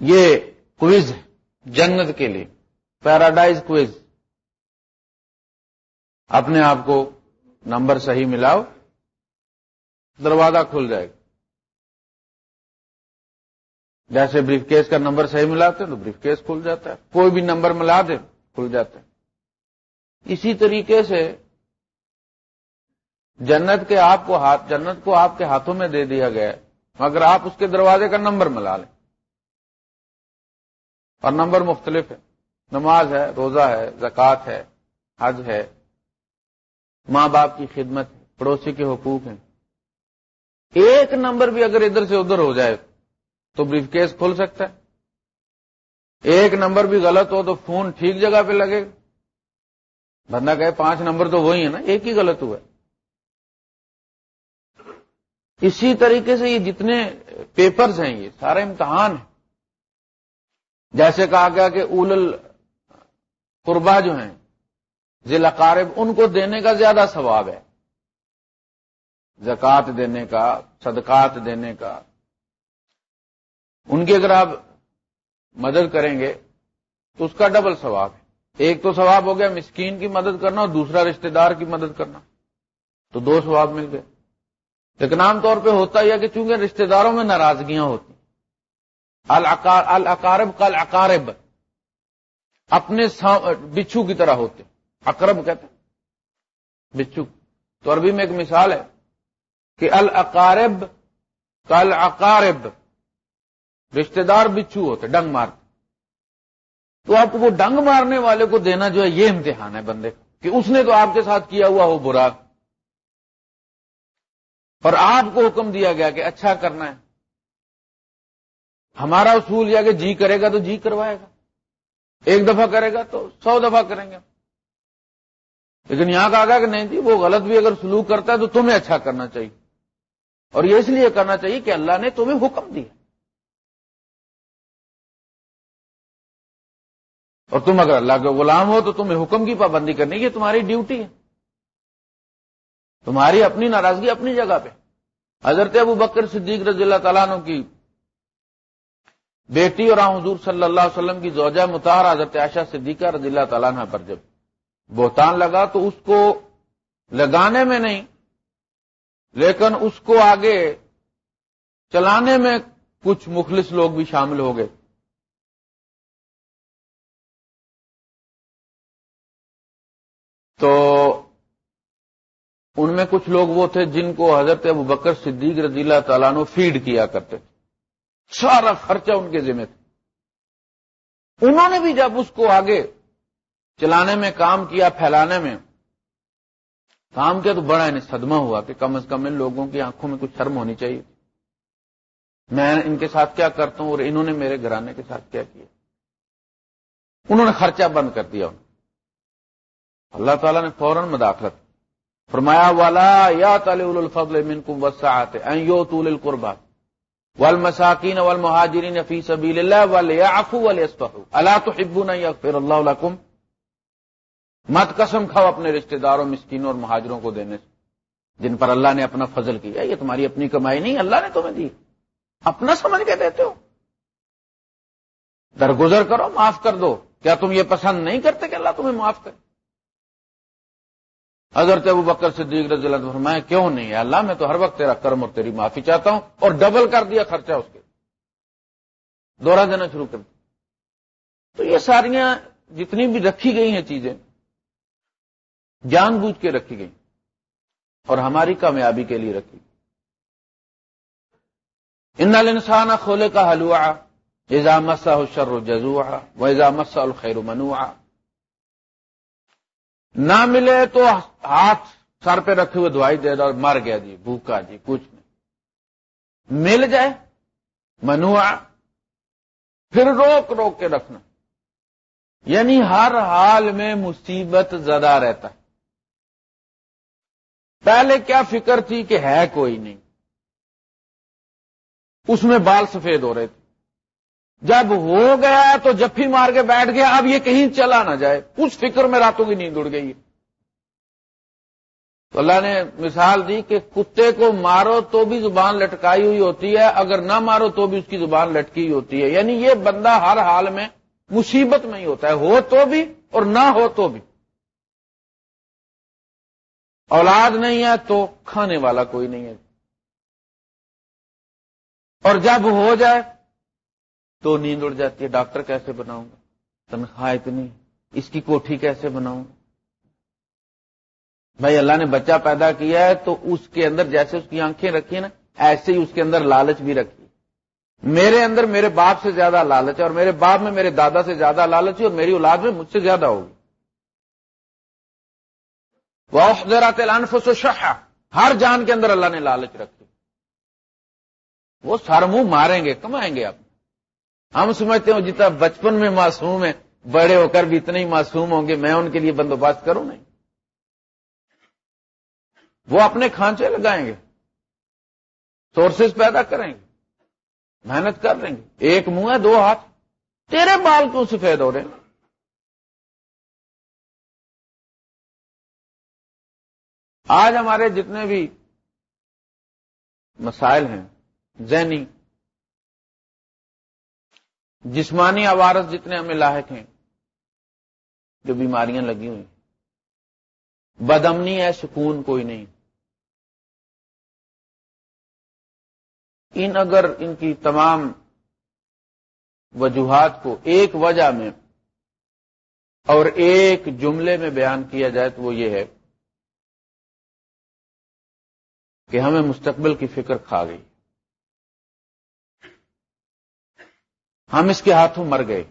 یہ کوئز ہے، جنت کے لیے، پیراڈائز کوئز۔ اپنے آپ کو نمبر صحیح ملاؤ، دروازہ کھل جائے گا۔ جیسے بریف کیس کا نمبر صحیح ملاتے ہیں تو بریف کیس کھل جاتا ہے، کوئی بھی نمبر ملا دے کھل جاتا ہے۔ اسی طریقے سے جنت کے آپ کو ہاتھ، جنت کو آپ کے ہاتھوں میں دے دیا گیا مگر آپ اس کے دروازے کا نمبر ملا لیں۔ اور نمبر مختلف ہے۔ نماز ہے، روزہ ہے، زکوٰۃ ہے، حج ہے۔ ماں باپ کی خدمت پڑوسی کے حقوق ہیں۔ ایک نمبر بھی اگر ادھر سے ادھر ہو جائے تو بریف کیس کھل سکتا ہے۔ ایک نمبر بھی غلط ہو تو فون ٹھیک جگہ پہ لگے۔ گا بندہ کہے پانچ نمبر تو وہی ہے نا، ایک ہی غلط ہوا ہے۔ اسی طریقے سے یہ جتنے پیپرز ہیں، یہ سارا امتحان ہے جیسے کہا گیا کہ اول قربا جو ہیں ضلع قارب ان کو دینے کا زیادہ ثواب ہے۔ زکات دینے کا، صدقات دینے کا۔ ان کی اگر آپ مدد کریں گے، تو اس کا ڈبل ثواب ہے۔ ایک تو ثواب ہو گیا مسکین کی مدد کرنا اور دوسرا رشتہ دار کی مدد کرنا۔ تو دو ثواب مل گئے۔ لیکن عام طور پہ ہوتا ہے کہ چونکہ رشتہ داروں میں ناراضگیاں ہوتی الاقارب کل اقارب اپنے بچھو کی طرح ہوتے. اقرب کہتے. بچھو. تو عربی میں ایک مثال ہے کہ الاقارب کل اقارب رشتے دار بچھو ہوتے، ڈنگ مارتے. تو آپ کو وہ ڈنگ مارنے والے کو دینا جو ہے، یہ امتحان ہے بندے. کہ اس نے تو آپ کے ساتھ کیا ہوا ہو برا. اور آپ کو حکم دیا گیا کہ اچھا کرنا ہے. ہمارا اصول یہ کہ جی کرے گا تو جی کروائے گا۔ ایک دفعہ کرے گا تو سو دفعہ کریں گے۔ لیکن یہاں کہا گیا کہ نہیں جی وہ غلط بھی اگر سلوک کرتا ہے تو تمہیں اچھا کرنا چاہیے۔ اور یہ اس لیے کرنا چاہیے کہ اللہ نے تمہیں حکم دیا۔ اور تم اگر اللہ کے غلام ہو تو تمہیں حکم کی پابندی کرنی یہ تمہاری ڈیوٹی ہے۔ تمہاری اپنی ناراضگی اپنی جگہ پہ۔ حضرت ابو بکر صدیق رضی اللہ تعالیٰ عنہ کی بیٹی اور حضور صلی اللہ علیہ وسلم کی زوجہ متحر حضرت عائشہ صدیقہ رضی اللہ تعالیٰ عنہ پر جب بہتان لگا تو اس کو لگانے میں نہیں، لیکن اس کو آگے چلانے میں کچھ مخلص لوگ بھی شامل ہو گئے۔ تو ان میں کچھ لوگ وہ تھے جن کو حضرت ابو بکر صدیق رضی اللہ تعالیٰ نے فیڈ کیا کرتے تھے۔ سارا خرچہ ان کے ذمہ تھے انہوں نے بھی جب اس کو آگے چلانے میں کام کیا، پھیلانے میں، کام کیا تو بڑا انہیں صدمہ ہوا کہ کم از کم ان لوگوں کی آنکھوں میں کچھ شرم ہونی چاہیے۔ میں ان کے ساتھ کیا کرتا ہوں اور انہوں نے میرے گھرانے کے ساتھ کیا کیا۔ انہوں نے خرچہ بند کر دیا۔ اللہ تعالیٰ نے فوراً مداخلت۔ فرمایا والا یا الفضل منکم وسعت ان یوتوا للقربى والمساکین والمهاجرین فی سبیل اللہ ولیعفوا ولیصفحوا الا تحبون ان یغفر اللہ لکم? مت قسم کھاؤ اپنے رشتہ داروں مسکینوں اور مہاجروں کو دینے سے، جن پر اللہ نے اپنا فضل کیا۔ یہ تمہاری اپنی کمائی نہیں، اللہ نے تمہیں دی۔ اپنا سمجھ کے دیتے ہو۔ درگزر کرو، معاف کر دو۔ کیا تم یہ پسند نہیں کرتے کہ اللہ تمہیں معاف کرے؟ حضرت ابو بکر صدیق رضی اللہ فرمائے، کیوں نہیں؟ ہے اللہ میں تو ہر وقت تیرا کرم اور تیری معافی چاہتا ہوں اور ڈبل کر دیا خرچہ اس کے۔ دوہرا دینا شروع کر دیا۔ تو یہ ساریاں جتنی بھی رکھی گئی ہیں چیزیں، جان بوجھ کے رکھی گئی اور ہماری کامیابی کے لیے رکھی۔ ان انسان کھولے کا حلوا ایزامسا شر جزوا و ایزامسا الخیر منوا نہ ملے تو ہاتھ سر پہ رکھے ہوئے دوائی دے اور مر گیا جی بھوکا جی کچھ نہیں۔ مل جائے منوا پھر روک روک کے رکھنا۔ یعنی ہر حال میں مصیبت زدہ رہتا۔ ہے پہلے کیا فکر تھی کہ ہے کوئی نہیں۔ اس میں بال سفید ہو رہے تھے۔ جب ہو گیا تو جفی مار کے بیٹھ گیا، اب یہ کہیں چلا نہ جائے۔ اس فکر میں راتوں کی نیند اڑ گئی تو اللہ نے مثال دی کہ کتے کو مارو تو بھی زبان لٹکائی ہوئی ہوتی ہے، اگر نہ مارو تو بھی اس کی زبان لٹکی ہوئی ہوتی ہے۔ یعنی یہ بندہ ہر حال میں مصیبت میں ہی ہوتا ہے، ہو تو بھی اور نہ ہو تو بھی۔ اولاد نہیں ہے تو کھانے والا کوئی نہیں ہے۔ اور جب ہو جائے تو نیند اڑ جاتی ہے، ڈاکٹر کیسے بناؤں گا؟ تنخواہ اتنی، اس کی کوٹھی کیسے بناؤں؟ بھائی اللہ نے بچہ پیدا کیا ہے تو اس کے اندر جیسے اس کی آنکھیں رکھی نا، ایسے ہی اس کے اندر لالچ بھی رکھی میرے اندر میرے باپ سے زیادہ لالچ ہے اور میرے باپ میں میرے دادا سے زیادہ لالچ ہے اور میری اولاد میں مجھ سے زیادہ ہوگی۔ وہ شہ ہر جان کے اندر اللہ نے لالچ رکھی۔ وہ سر منہ ماریں گے، کمائیں گے آپ۔ ہم سمجھتے ہوں جتنا بچپن میں معصوم ہے بڑے ہو کر بھی اتنے ہی معصوم ہوں گے، میں ان کے لیے بندوبست کروں نہیں۔ وہ اپنے کھانچے لگائیں گے سورسز پیدا کریں گے، محنت کر لیں گے۔ ایک منہ ہے، دو ہاتھ۔ تیرے بال کیوں سفید ہو رہے ہیں؟ آج ہمارے جتنے بھی مسائل ہیں، ذہنی جسمانی عوارت جتنے ہمیں لاحق ہیں، جو بیماریاں لگی ہوئی بدمنی ہے، سکون کوئی نہیں۔ ان اگر ان کی تمام وجوہات کو ایک وجہ میں اور ایک جملے میں بیان کیا جائے تو وہ یہ ہے کہ ہمیں مستقبل کی فکر کھا گئی۔ ہم اس کے ہاتھوں مر گئے۔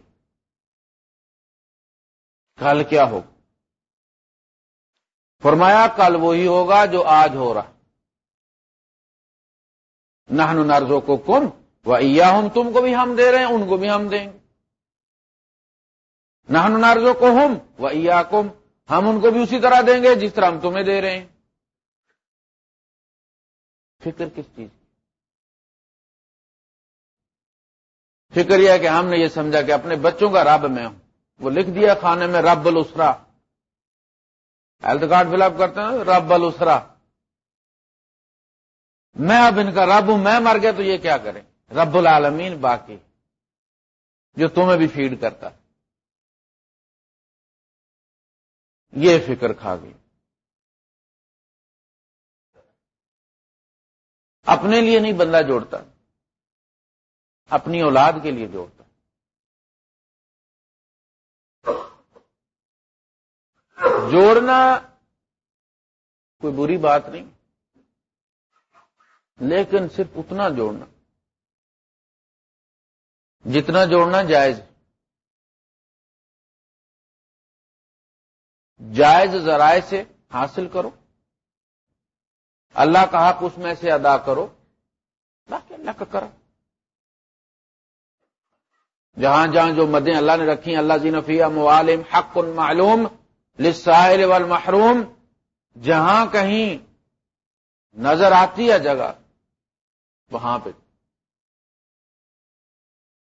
کل کیا ہو؟ فرمایا، کل وہی ہوگا جو آج ہو رہا۔ نہن نرزوں کو کم و ہم تم کو بھی ہم دے رہے ہیں، ان کو بھی ہم دیں گے۔ نہن نرزوں کو ہم و کم ہم ان کو بھی اسی طرح دیں گے جس طرح ہم تمہیں دے رہے ہیں۔ فکر کس چیز فکر یہ ہے کہ ہم نے یہ سمجھا کہ اپنے بچوں کا رب میں ہوں۔ وہ لکھ دیا کھانے میں رب السرا ہیلتھ کارڈ فل اپ کرتے ہیں، رب السرا میں اب ان کا رب ہوں، میں مر گیا تو یہ کیا کریں؟ رب العالمین باقی، جو تمہیں بھی فیڈ کرتا۔ یہ فکر کھا گئی۔ اپنے لیے نہیں، بندہ جوڑتا۔ اپنی اولاد کے لیے جوڑتا جوڑنا کوئی بری بات نہیں، لیکن صرف اتنا جوڑنا۔ جتنا جوڑنا جائز جائز ذرائع سے حاصل کرو۔ اللہ کا حق اس میں سے ادا کرو۔ باقی اللہ کا کرو۔ جہاں جہاں جو مدیں اللہ نے رکھی اللہ زینفیہ موالم حق معلوم لسائل والمحروم، جہاں کہیں نظر آتی ہے جگہ، وہاں پہ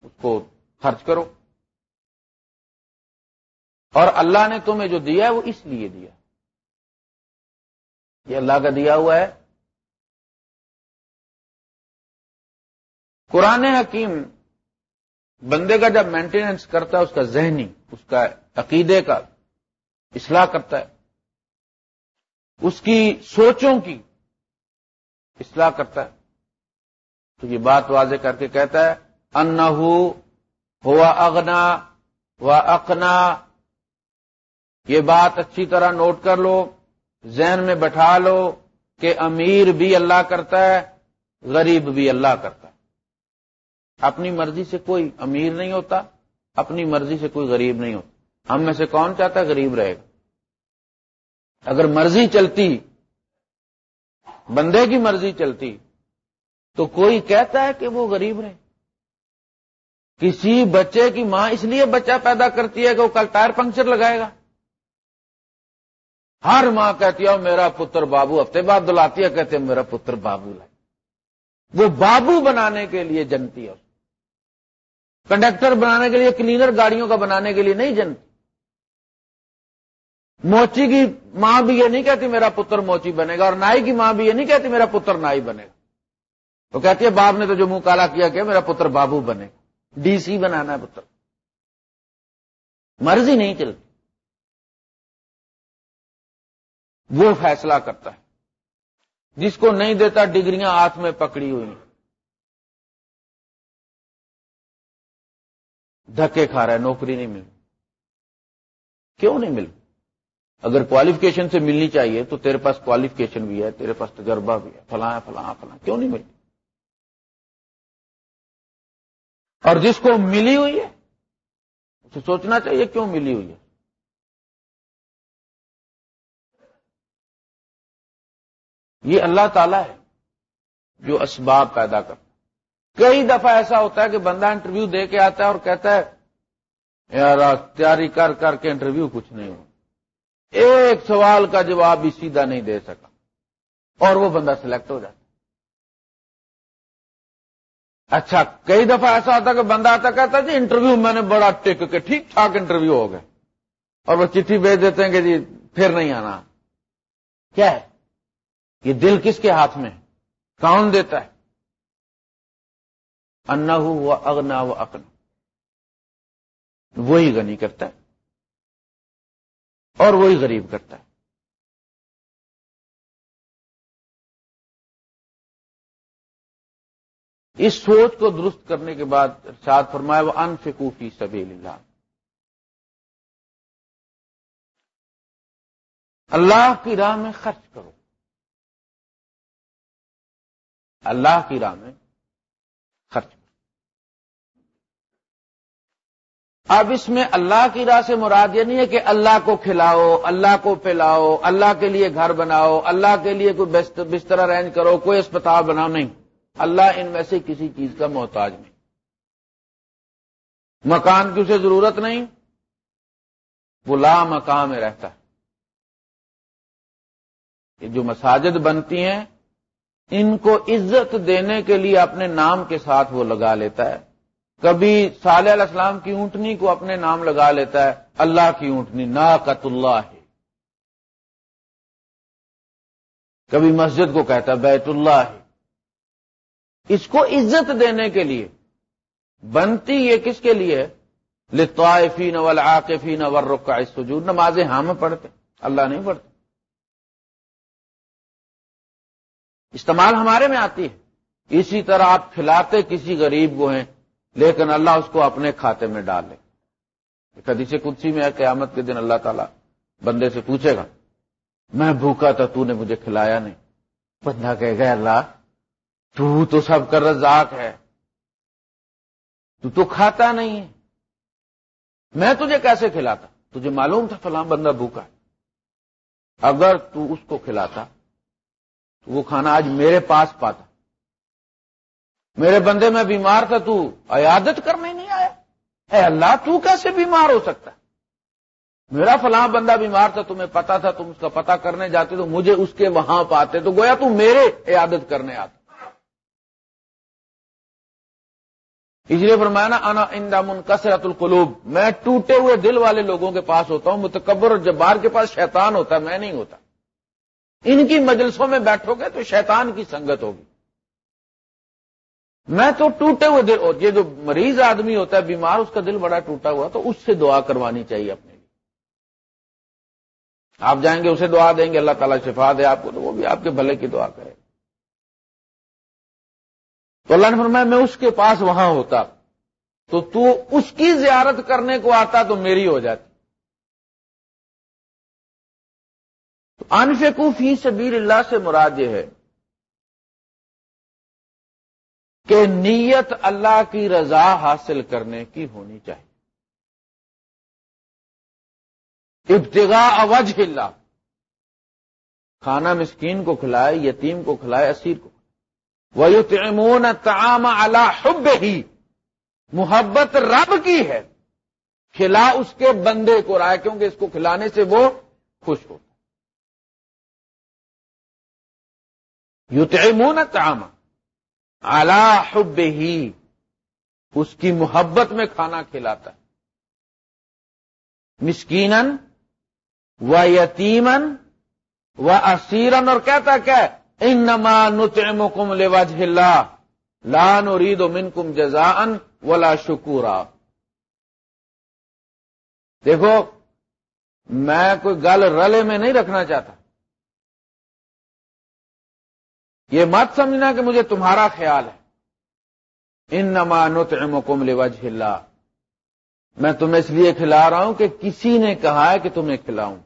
اس کو خرچ کرو۔ اور اللہ نے تمہیں جو دیا ہے وہ اس لیے دیا۔ یہ اللہ کا دیا ہوا ہے۔ قرآن حکیم بندے کا جب مینٹیننس کرتا ہے، اس کا ذہنی، اس کا عقیدے کا اصلاح کرتا ہے، اس کی سوچوں کی اصلاح کرتا ہے، تو یہ بات واضح کر کے کہتا ہے ان ہوا اگنا و اقنا، یہ بات اچھی طرح نوٹ کر لو، ذہن میں بٹھا لو کہ امیر بھی اللہ کرتا ہے، غریب بھی اللہ کرتا ہے۔ اپنی مرضی سے کوئی امیر نہیں ہوتا، اپنی مرضی سے کوئی غریب نہیں ہوتا۔ ہم میں سے کون چاہتا ہے غریب رہے گا؟ اگر مرضی چلتی، بندے کی مرضی چلتی، تو کوئی کہتا ہے کہ وہ غریب رہے۔ کسی بچے کی ماں اس لیے بچہ پیدا کرتی ہے کہ وہ کل ٹائر پنکچر لگائے گا۔ ہر ماں کہتی ہے میرا پتر بابو ہفتے بعد دلاتی ہے، کہتے ہیں، میرا پتر بابو لائے۔ وہ بابو بنانے کے لیے جنتی ہے۔ کنڈکٹر بنانے کے لیے، کلینر گاڑیوں کا بنانے کے لیے نہیں جنتی موچی کی ماں بھی یہ نہیں کہتی میرا پتر موچی بنے گا اور نائی کی ماں بھی یہ نہیں کہتی میرا پتر نائی بنے گا۔ تو کہتی ہے، باپ نے تو جو منہ کالا کیا کہ میرا پتر بابو بنے۔ گا ڈی سی بنانا ہے پتر۔ مرضی نہیں چلتی۔ وہ فیصلہ کرتا ہے۔ جس کو نہیں دیتا، ڈگریاں ہاتھ میں پکڑی ہوئی ہیں۔ دھکے کھا رہا ہے، نوکری نہیں مل کیوں نہیں مل اگر کوالیفکیشن سے ملنی چاہیے تو تیرے پاس کوالیفکیشن بھی ہے، تیرے پاس تجربہ بھی ہے۔ فلاں فلاں فلاں۔ کیوں نہیں ملتی اور جس کو ملی ہوئی ہے، اسے سوچنا چاہیے کیوں ملی ہوئی ہے۔ یہ اللہ تعالی ہے جو اسباب پیدا کرتا کئی دفعہ ایسا ہوتا ہے کہ بندہ انٹرویو دے کے آتا ہے اور کہتا ہے، یار تیاری کر کر کے انٹرویو کچھ نہیں ہو ایک سوال کا جواب بھی سیدھا نہیں دے سکا۔ اور وہ بندہ سلیکٹ ہو جاتا۔ اچھا کئی دفعہ ایسا ہوتا کہ بندہ آتا کہتا ہے جی انٹرویو میں نے بڑا ٹک کے ٹھیک ٹھاک انٹرویو ہو گئے۔ اور وہ چٹھی بھیج دیتے ہیں کہ جی پھر نہیں آنا۔ کیا ہے؟ یہ دل کس کے ہاتھ میں کون دیتا ہے؟ انا ہوا اگنا و اکن وہی غنی کرتا ہے اور وہی غریب کرتا ہے۔ اس سوچ کو درست کرنے کے بعد ارشاد فرمایا وہ انفکوفی سبھی اللہ اللہ کی راہ میں خرچ کرو۔ اللہ کی راہ میں خرچ اب اس میں اللہ کی راہ سے مراد یہ نہیں ہے کہ اللہ کو کھلاؤ، اللہ کو پلاؤ، اللہ کے لیے گھر بناؤ، اللہ کے لیے کوئی بستر ارینج کرو، کوئی اسپتال بناؤ، نہیں۔ اللہ ان میں سے کسی چیز کا محتاج نہیں۔ مکان کی اسے ضرورت نہیں۔ وہ لا مکان میں رہتا ہے۔ یہ جو مساجد بنتی ہیں، ان کو عزت دینے کے لیے اپنے نام کے ساتھ وہ لگا لیتا ہے۔ کبھی صالح علیہ السلام کی اونٹنی کو اپنے نام لگا لیتا ہے، اللہ کی اونٹنی ناقت اللہ۔ ہے کبھی مسجد کو کہتا ہے، بیت اللہ۔ ہے اس کو عزت دینے کے لیے۔ بنتی یہ کس کے لیے؟ لطائفین والعاقفین والرکع السجود۔ نمازیں ہاں ہم پڑھتے، اللہ نہیں پڑھتے استعمال ہمارے میں آتی ہے۔ اسی طرح آپ کھلاتے کسی غریب کو ہیں لیکن اللہ اس کو اپنے کھاتے میں ڈال لے۔ کدی سے کچھ میں قیامت کے دن اللہ تعالیٰ بندے سے پوچھے گا، میں بھوکا تھا، تو نے مجھے کھلایا نہیں۔ بندہ کہے گا اللہ، تو تو سب کا رزاق ہے۔ تو تو کھاتا نہیں ہے۔ میں تجھے کیسے کھلاتا؟ تجھے معلوم تھا فلاں بندہ بھوکا ہے۔ اگر تو اس کو کھلاتا، تو وہ کھانا آج میرے پاس پاتا۔ میرے بندے میں بیمار تھا تو عیادت کرنے نہیں آیا؟ اے اللہ، تو کیسے بیمار ہو سکتا؟ میرا فلاں بندہ بیمار تھا، تمہیں پتا تھا، تم اس کا پتا کرنے جاتے تو مجھے اس کے وہاں پاتے تو گویا تم میرے عیادت کرنے آتا۔ اس لیے فرمایا نا، انا اندامن کثرت القلوب۔ میں ٹوٹے ہوئے دل والے لوگوں کے پاس ہوتا ہوں، متکبر اور جبار کے پاس شیطان ہوتا ہے، میں نہیں ہوتا۔ ان کی مجلسوں میں بیٹھو گے تو شیطان کی سنگت ہوگی۔ میں تو ٹوٹے ہوئے دل یہ جو مریض آدمی ہوتا ہے، بیمار، اس کا دل بڑا ٹوٹا ہوا، تو اس سے دعا کروانی چاہیے اپنے لیے۔ آپ جائیں گے، اسے دعا دیں گے، اللہ تعالیٰ شفا دے آپ کو، تو وہ بھی آپ کے بھلے کی دعا کرے۔ تو اللہ نے فرمایا، میں اس کے پاس وہاں ہوتا۔ تو تو اس کی زیارت کرنے کو آتا تو میری ہو جاتی۔ تو فی سبیر اللہ سے مراد یہ ہے کہ نیت اللہ کی رضا حاصل کرنے کی ہونی چاہیے۔ ابتگا اوج اللہ۔ کھانا مسکین کو کھلائے، یتیم کو کھلائے، اسیر کو وہ تمون تام اللہ حب ہی محبت رب کی ہے۔ کھلا اس کے بندے کو رائے، کیونکہ اس کو کھلانے سے وہ خوش ہو یو تمون تام حب ہی اس کی محبت میں کھانا کھلاتا ہے۔ مسکین و یتیمن و اسیرن اور کہتا کیا ان نما نتم کم اللہ لان ارید و من کم جزا ان ولا شکورا۔ دیکھو، میں کوئی گل رلے میں نہیں رکھنا چاہتا۔ یہ مت سمجھنا کہ مجھے تمہارا خیال ہے۔ ان نما نتم کم اللہ۔ میں تمہیں اس لیے کھلا رہا ہوں کہ کسی نے کہا ہے کہ تمہیں کھلاؤں۔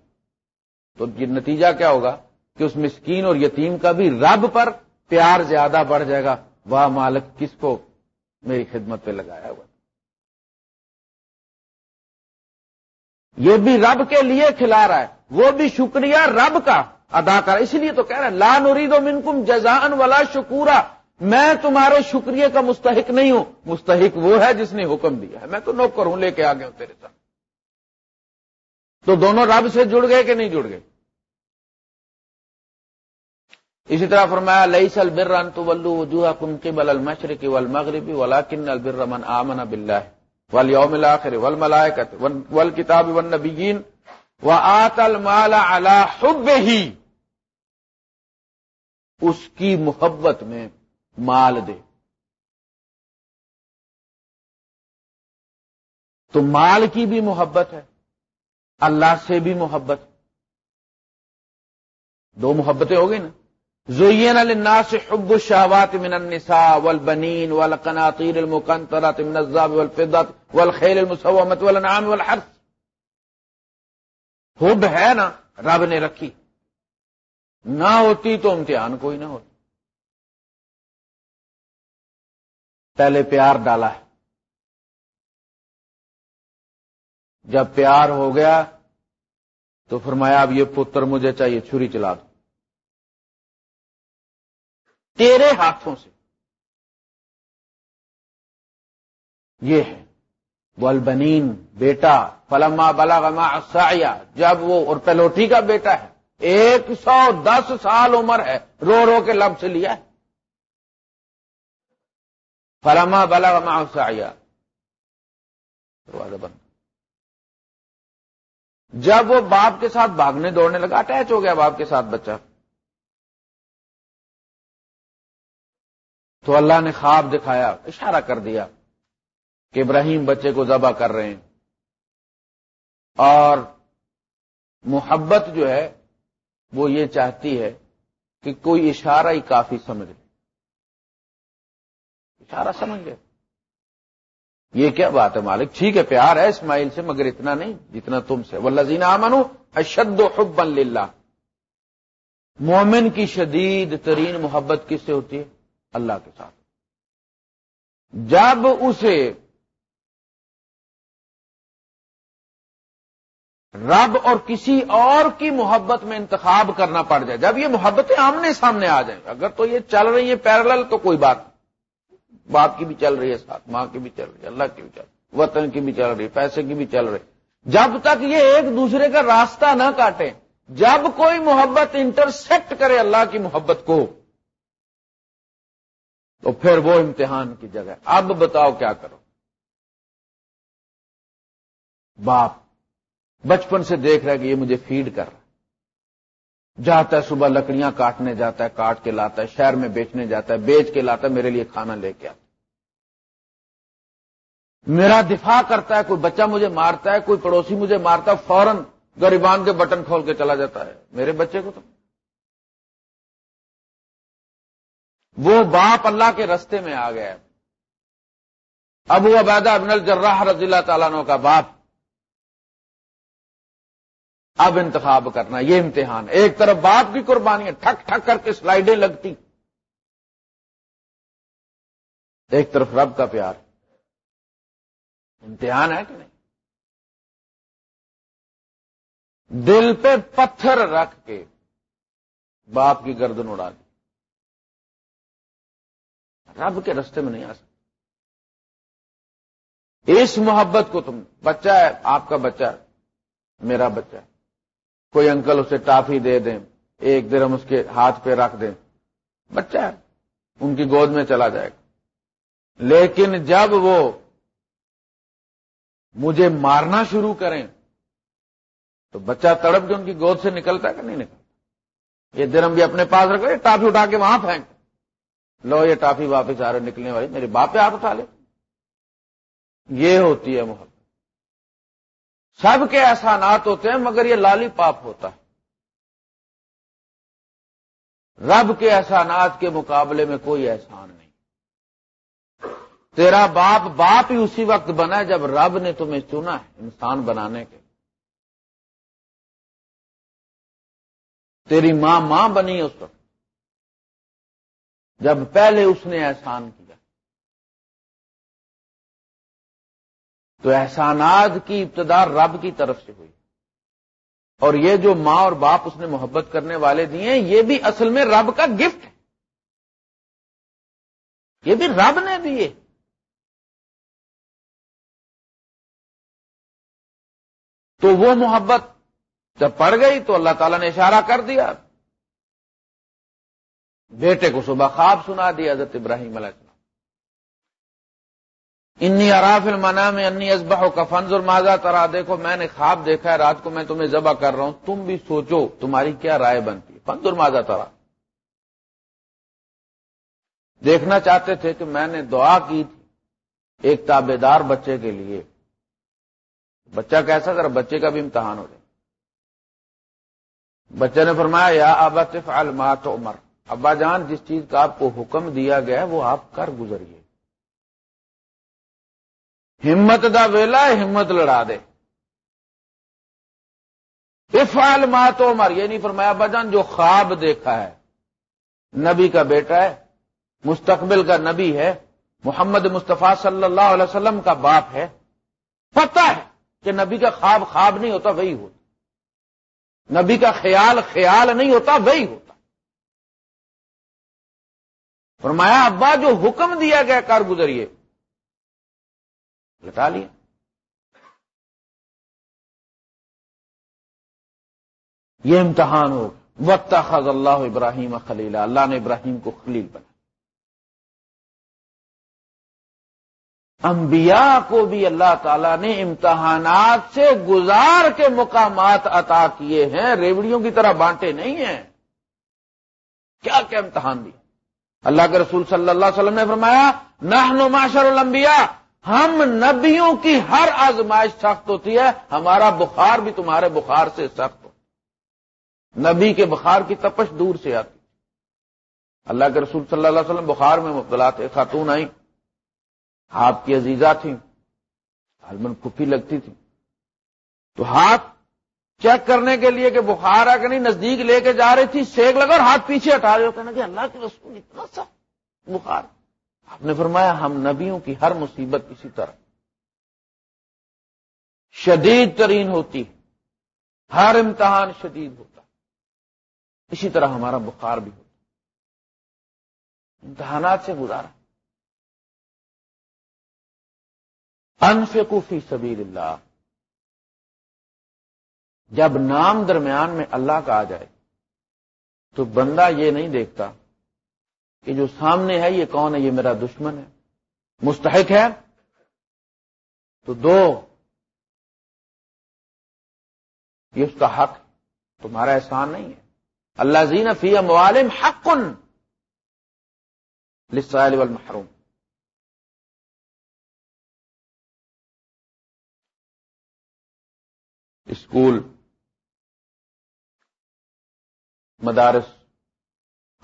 تو یہ نتیجہ کیا ہوگا؟ کہ اس مسکین اور یتیم کا بھی رب پر پیار زیادہ بڑھ جائے گا۔ وہ مالک، کس کو میری خدمت پہ لگایا ہوا؟ یہ بھی رب کے لیے کھلا رہا ہے۔ وہ بھی شکریہ رب کا۔ ادا کر۔ اس لیے تو کہہ رہا ہے، لا نرید و منکم جزان ولا شکورا۔ میں تمہارے شکریہ کا مستحق نہیں ہوں۔ مستحق وہ ہے جس نے حکم دیا ہے۔ میں تو نوکر ہوں، لے کے آ گیا ہوں تیرے ساتھ۔ تو دونوں رب سے جڑ گئے کہ نہیں جڑ گئے؟ اسی طرح فرمایا لئی سل بران تو ولو وجوہ کن کے بل المشرقی ول مغربی ولا کن البرمن آمن بلّہ ول یوم الآخر ول ملائکت ول کتاب ون و آت المال اللہ اس کی محبت میں مال دے۔ تو مال کی بھی محبت ہے، اللہ سے بھی محبت۔ دو محبتیں ہو گئی نا۔ زین للناس حب الشہوات من النساء والبنین والقناطیر المقنطرات من الزاب والفضات والخیل المسومت والنعام والحرس حب ہے نا، رب نے رکھی۔ نہ ہوتی تو امتحان کوئی نہ ہوتا پہلے پیار ڈالا ہے۔ جب پیار ہو گیا تو فرمایا، اب یہ پتر مجھے چاہیے، چھری چلا دو۔ تیرے ہاتھوں سے۔ یہ ہے۔ والبنین، بیٹا، فلما بلا گما جب وہ اور پلوٹی کا بیٹا ہے۔ ایک سو دس سال عمر ہے، رو رو کے لب سے لیا ہے فلما بلا گما بند۔ جب وہ باپ کے ساتھ بھاگنے دوڑنے لگا، اٹیچ ہو گیا باپ کے ساتھ بچہ۔ تو اللہ نے خواب دکھایا، اشارہ کر دیا کہ ابراہیم بچے کو ذبح کر رہے ہیں۔ اور محبت جو ہے وہ یہ چاہتی ہے کہ کوئی اشارہ ہی کافی سمجھ لے۔ اشارہ سمجھ لے۔ یہ کیا بات ہے مالک؟ ٹھیک ہے، پیار ہے اسماعیل سے، مگر اتنا نہیں جتنا تم سے۔ ولزین امن اشد و حب اللہ مومن کی شدید ترین محبت کس سے ہوتی ہے؟ اللہ کے ساتھ۔ جب اسے رب اور کسی اور کی محبت میں انتخاب کرنا پڑ جائے۔ جب یہ محبتیں آمنے سامنے آ جائیں، اگر تو یہ چل رہی ہے پیرل تو کوئی بات باپ کی بھی چل رہی ہے ساتھ، ماں کی بھی چل رہی ہے، اللہ کی بھی چل رہی ہے، وطن کی بھی چل رہی ہے، پیسے کی بھی چل رہی جب تک یہ ایک دوسرے کا راستہ نہ کاٹے جب کوئی محبت انٹرسیکٹ کرے اللہ کی محبت کو، تو پھر وہ امتحان کی جگہ اب بتاؤ کیا کرو؟ باپ۔ بچپن سے دیکھ رہا ہے کہ یہ مجھے فیڈ کر رہا جاتا ہے، صبح لکڑیاں کاٹنے جاتا ہے، کاٹ کے لاتا ہے، شہر میں بیچنے جاتا ہے، بیچ کے لاتا ہے، میرے لیے کھانا لے کے آتا میرا دفاع کرتا ہے، کوئی بچہ مجھے مارتا ہے، کوئی پڑوسی مجھے مارتا ہے، فوراً گریبان کے بٹن کھول کے چلا جاتا ہے۔ میرے بچے کو تو۔ وہ باپ اللہ کے رستے میں آ گیا ابو عبیدہ ابن الجراح رضی اللہ تعالیٰ کا باپ۔ اب انتخاب کرنا، یہ امتحان ایک طرف باپ کی قربانی ٹھک ٹھک کر کے سلائڈیں لگتی۔ ایک طرف رب کا پیار۔ امتحان ہے کہ نہیں؟ دل پہ پتھر رکھ کے باپ کی گردن اڑا دی۔ رب کے رستے میں نہیں آ سکتے اس محبت کو تم، بچہ ہے، آپ کا بچہ، میرا بچہ۔ ہے کوئی انکل اسے ٹافی دے دیں، ایک دیر ہم اس کے ہاتھ پہ رکھ دیں۔ بچہ ہے، ان کی گود میں چلا جائے گا۔ لیکن جب وہ مجھے مارنا شروع کریں، تو بچہ تڑپ کے ان کی گود سے نکلتا ہے کہ نہیں نکلتا؟ یہ درم بھی اپنے پاس رکھو یہ ٹافی اٹھا کے وہاں پھینک لو، یہ ٹافی واپس آ رہے، نکلنے والی، میرے باپ پہ ہاتھ اٹھا لے۔ یہ ہوتی ہے محبت۔ سب کے احسانات ہوتے ہیں مگر یہ لالی پاپ ہوتا ہے۔ رب کے احسانات کے مقابلے میں کوئی احسان نہیں۔ تیرا باپ باپ ہی اسی وقت بنا ہے جب رب نے تمہیں چنا ہے، انسان بنانے کے۔ تیری ماں ماں بنی اس وقت، جب پہلے اس نے احسان کیا۔ تو احسانات کی ابتدا رب کی طرف سے ہوئی۔ اور یہ جو ماں اور باپ اس نے محبت کرنے والے دیے یہ بھی اصل میں رب کا گفٹ ہے۔ یہ بھی رب نے دیے۔ تو وہ محبت جب پڑ گئی تو اللہ تعالیٰ نے اشارہ کر دیا۔ بیٹے کو صبح خواب سنا دیا حضرت ابراہیم علیہ السلام۔ انی اراف المنا میں انی ازبح کا فنز اور ماضا ترا، دیکھو میں نے خواب دیکھا ہے رات کو میں تمہیں ذبح کر رہا ہوں، تم بھی سوچو تمہاری کیا رائے بنتی ہے۔ فنز اور ماضا ترا۔ دیکھنا چاہتے تھے کہ میں نے دعا کی تھی ایک تابے دار بچے کے لیے۔ بچہ کیسا کر بچے کا بھی امتحان ہو جائے۔ بچے نے فرمایا، یا ابا صف المات عمر ابا جان، جس چیز کا آپ کو حکم دیا گیا وہ آپ کر گزریے۔ ہمت دا ویلا ہمت لڑا دے۔ افعال مات عمر یہ نہیں فرمایا ابا جان جو خواب دیکھا ہے، نبی کا بیٹا ہے، مستقبل کا نبی ہے، محمد مصطفیٰ صلی اللہ علیہ وسلم کا باپ ہے، پتہ ہے کہ نبی کا خواب خواب نہیں ہوتا، وہی ہوتا۔ نبی کا خیال خیال نہیں ہوتا، وہی ہوتا۔ فرمایا، ابا جو حکم دیا گیا، کر گزریے۔ لٹا لیا۔ یہ امتحان ہو۔ وقت خز اللہ ابراہیم خلیلہ۔ اللہ نے ابراہیم کو خلیل بنا۔ انبیاء کو بھی اللہ تعالیٰ نے امتحانات سے گزار کے مقامات عطا کیے ہیں۔ ریوڑیوں کی طرح بانٹے نہیں ہیں۔ کیا کیا امتحان دیا اللہ کے رسول صلی اللہ علیہ وسلم نے فرمایا نہ معاشر الانبیاء۔ ہم نبیوں کی ہر آزمائش سخت ہوتی ہے، ہمارا بخار بھی تمہارے بخار سے سخت ہو نبی کے بخار کی تپش دور سے آتی اللہ کے رسول صلی اللہ علیہ وسلم بخار میں مبتلا تھے، خاتون آئی آپ کی عزیزہ تھیں۔ ہلمن پھپھی لگتی تھی تو ہاتھ چیک کرنے کے لیے کہ بخار آ کے نہیں، نزدیک لے کے جا رہی تھی سیک لگا اور ہاتھ پیچھے ہٹا رہے ہو۔ کہنا کہ اللہ کے رسول اتنا سا بخار۔ آپ نے فرمایا ہم نبیوں کی ہر مصیبت اسی طرح۔ شدید ترین ہوتی ہے۔ ہر امتحان شدید ہوتا اسی طرح ہمارا بخار بھی ہوتا امتحانات سے گزارا۔ انفقو فی سبیل اللہ جب نام درمیان میں اللہ کا آ جائے تو بندہ یہ نہیں دیکھتا کہ جو سامنے ہے یہ کون ہے؟ یہ میرا دشمن ہے۔ مستحق ہے؟ تو دو، یہ اس کا حق تمہارا احسان نہیں ہے۔ اللہ زین فی موالم حق لسائل والمحروم۔ اسکول، مدارس،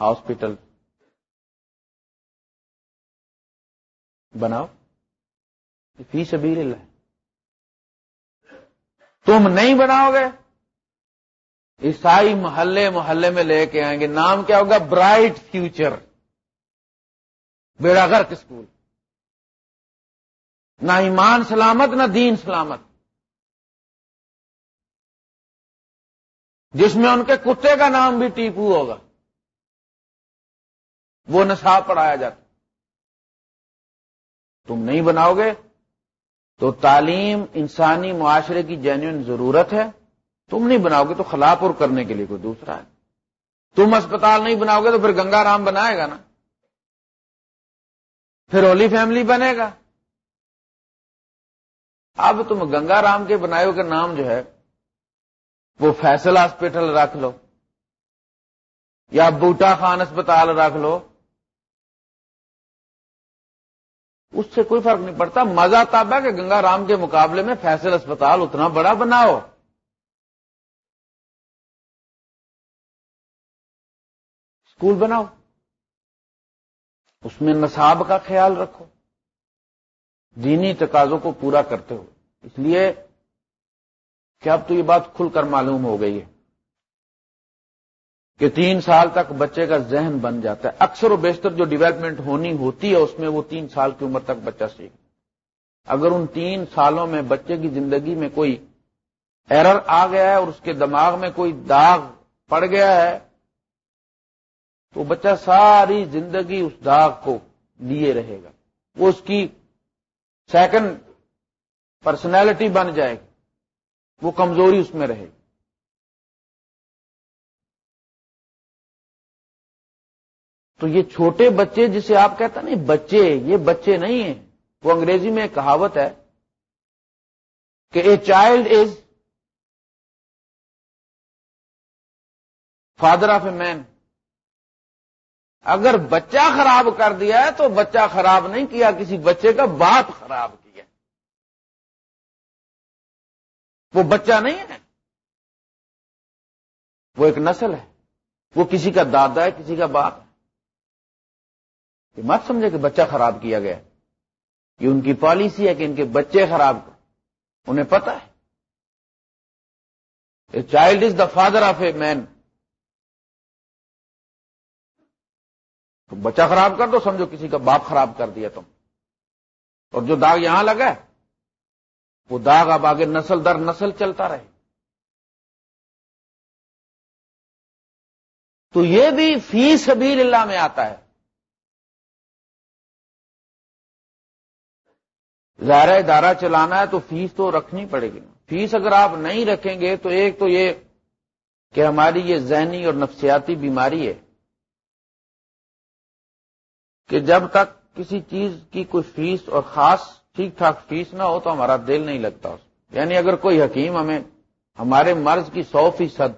ہاسپٹل بناؤ۔ فی سبیل اللہ تم نہیں بناؤ گے۔ عیسائی محلے محلے میں لے کے آئیں گے۔ نام کیا ہوگا؟ Bright future. بیڑا گرک اسکول۔ نہ ایمان سلامت، نہ دین سلامت۔ جس میں ان کے کتے کا نام بھی ٹیپو ہوگا۔ وہ نصاب پڑھایا جاتا۔ تم نہیں بناؤ گے، تو تعلیم انسانی معاشرے کی جینوئن ضرورت ہے۔ تم نہیں بناؤ گے تو خلاپور کرنے کے لیے کوئی دوسرا ہے۔ تم اسپتال نہیں بناؤ گے تو پھر گنگا رام بنائے گا نا۔ پھر اولی فیملی بنے گا۔ اب تم گنگا رام کے بنائے کا نام جو ہے، وہ فیصل ہاسپٹل رکھ لو، یا بوٹا خان اسپتال رکھ لو۔ اس سے کوئی فرق نہیں پڑتا۔ مزہ تب ہے کہ گنگا رام کے مقابلے میں فیصل اسپتال اتنا بڑا بناؤ۔ اسکول بناؤ۔ اس میں نصاب کا خیال رکھو۔ دینی تقاضوں کو پورا کرتے ہو اس لیے کہ اب تو یہ بات کھل کر معلوم ہو گئی ہے۔ کہ تین سال تک بچے کا ذہن بن جاتا ہے۔ اکثر و بیشتر جو ڈیولپمنٹ ہونی ہوتی ہے، اس میں وہ تین سال کی عمر تک بچہ سیکھ۔ اگر ان تین سالوں میں بچے کی زندگی میں کوئی ایرر آ گیا ہے اور اس کے دماغ میں کوئی داغ پڑ گیا ہے، تو بچہ ساری زندگی اس داغ کو لیے رہے گا۔ وہ اس کی سیکنڈ پرسنالٹی بن جائے گی۔ وہ کمزوری اس میں رہے گی۔ تو یہ چھوٹے بچے جسے آپ کہتے نہیں، بچے، یہ بچے نہیں ہیں۔ وہ انگریزی میں ایک کہاوت ہے کہ a child is father of a man اگر بچہ خراب کر دیا ہے تو بچہ خراب نہیں کیا، کسی بچے کا باپ خراب کیا۔ وہ بچہ نہیں ہے۔ وہ ایک نسل ہے۔ وہ کسی کا دادا ہے، کسی کا باپ ہے۔ مت سمجھے کہ بچہ خراب کیا گیا یہ ان کی پالیسی ہے کہ ان کے بچے خراب انہیں پتا ہے۔ A child is the father of a man بچہ خراب کر دو، سمجھو کسی کا باپ خراب کر دیا تم۔ اور جو داغ یہاں لگا ہے، وہ داغ اب آگے نسل در نسل چلتا رہے۔ تو یہ بھی فی سبیل اللہ میں آتا ہے۔ ظاہر ادارہ چلانا ہے تو فیس تو رکھنی پڑے گی۔ فیس اگر آپ نہیں رکھیں گے تو ایک تو یہ کہ ہماری یہ ذہنی اور نفسیاتی بیماری ہے کہ جب تک کسی چیز کی کوئی فیس اور خاص ٹھیک ٹھاک فیس نہ ہو تو ہمارا دل نہیں لگتا۔ اس یعنی اگر کوئی حکیم ہمیں ہمارے مرض کی سو فیصد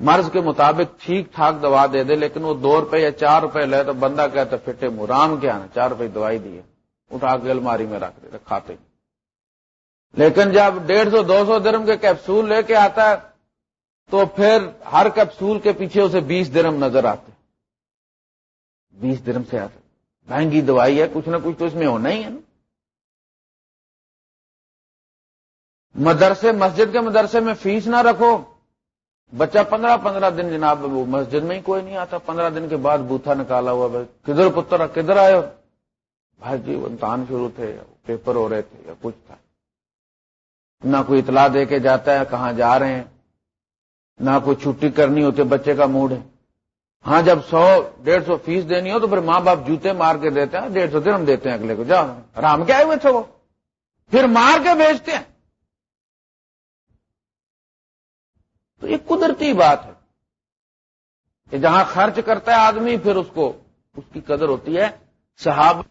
مرض کے مطابق ٹھیک ٹھاک دوا دے دے لیکن وہ دو روپے یا چار روپے لے تو بندہ کہتا پھٹے مرام کیا نا چار روپے دوائی دی اٹھا کے الماری میں رکھ دیتے کھاتے لیکن جب ڈیڑھ سو، دو سو درم کے کیپسول لے کے آتا ہے، تو پھر ہر کیپسول کے پیچھے اسے بیس درم نظر آتے بیس درم سے آتے مہنگی دوائی ہے، کچھ نہ کچھ تو اس میں ہونا ہی ہے نا۔ مدرسے، مسجد کے مدرسے میں فیس نہ رکھو۔ بچہ پندرہ پندرہ دن جناب، وہ مسجد میں ہی کوئی نہیں آتا۔ پندرہ دن کے بعد بوتھا نکالا ہوا بھائی کدھر پتر، کدھر آئے بھائی جی وہ امتحان شروع تھے، پیپر ہو رہے تھے یا کچھ تھا۔ نہ کوئی اطلاع دے کے جاتا ہے کہاں جا رہے ہیں، نہ کوئی چھٹی کرنی ہوتی بچے کا موڈ ہے۔ ہاں جب سو، ڈیڑھ سو فیس دینی ہو تو پھر ماں باپ جوتے مار کے دیتے ہیں، ڈیڑھ سو درم دیتے ہیں اگلے کو۔ جاؤ آرام کیا ہوئے تھے وہ پھر مار کے بیچتے ہیں۔ تو یہ قدرتی بات ہے کہ جہاں خرچ کرتا ہے آدمی، پھر اس کو، اس کی قدر ہوتی ہے۔ صحابہ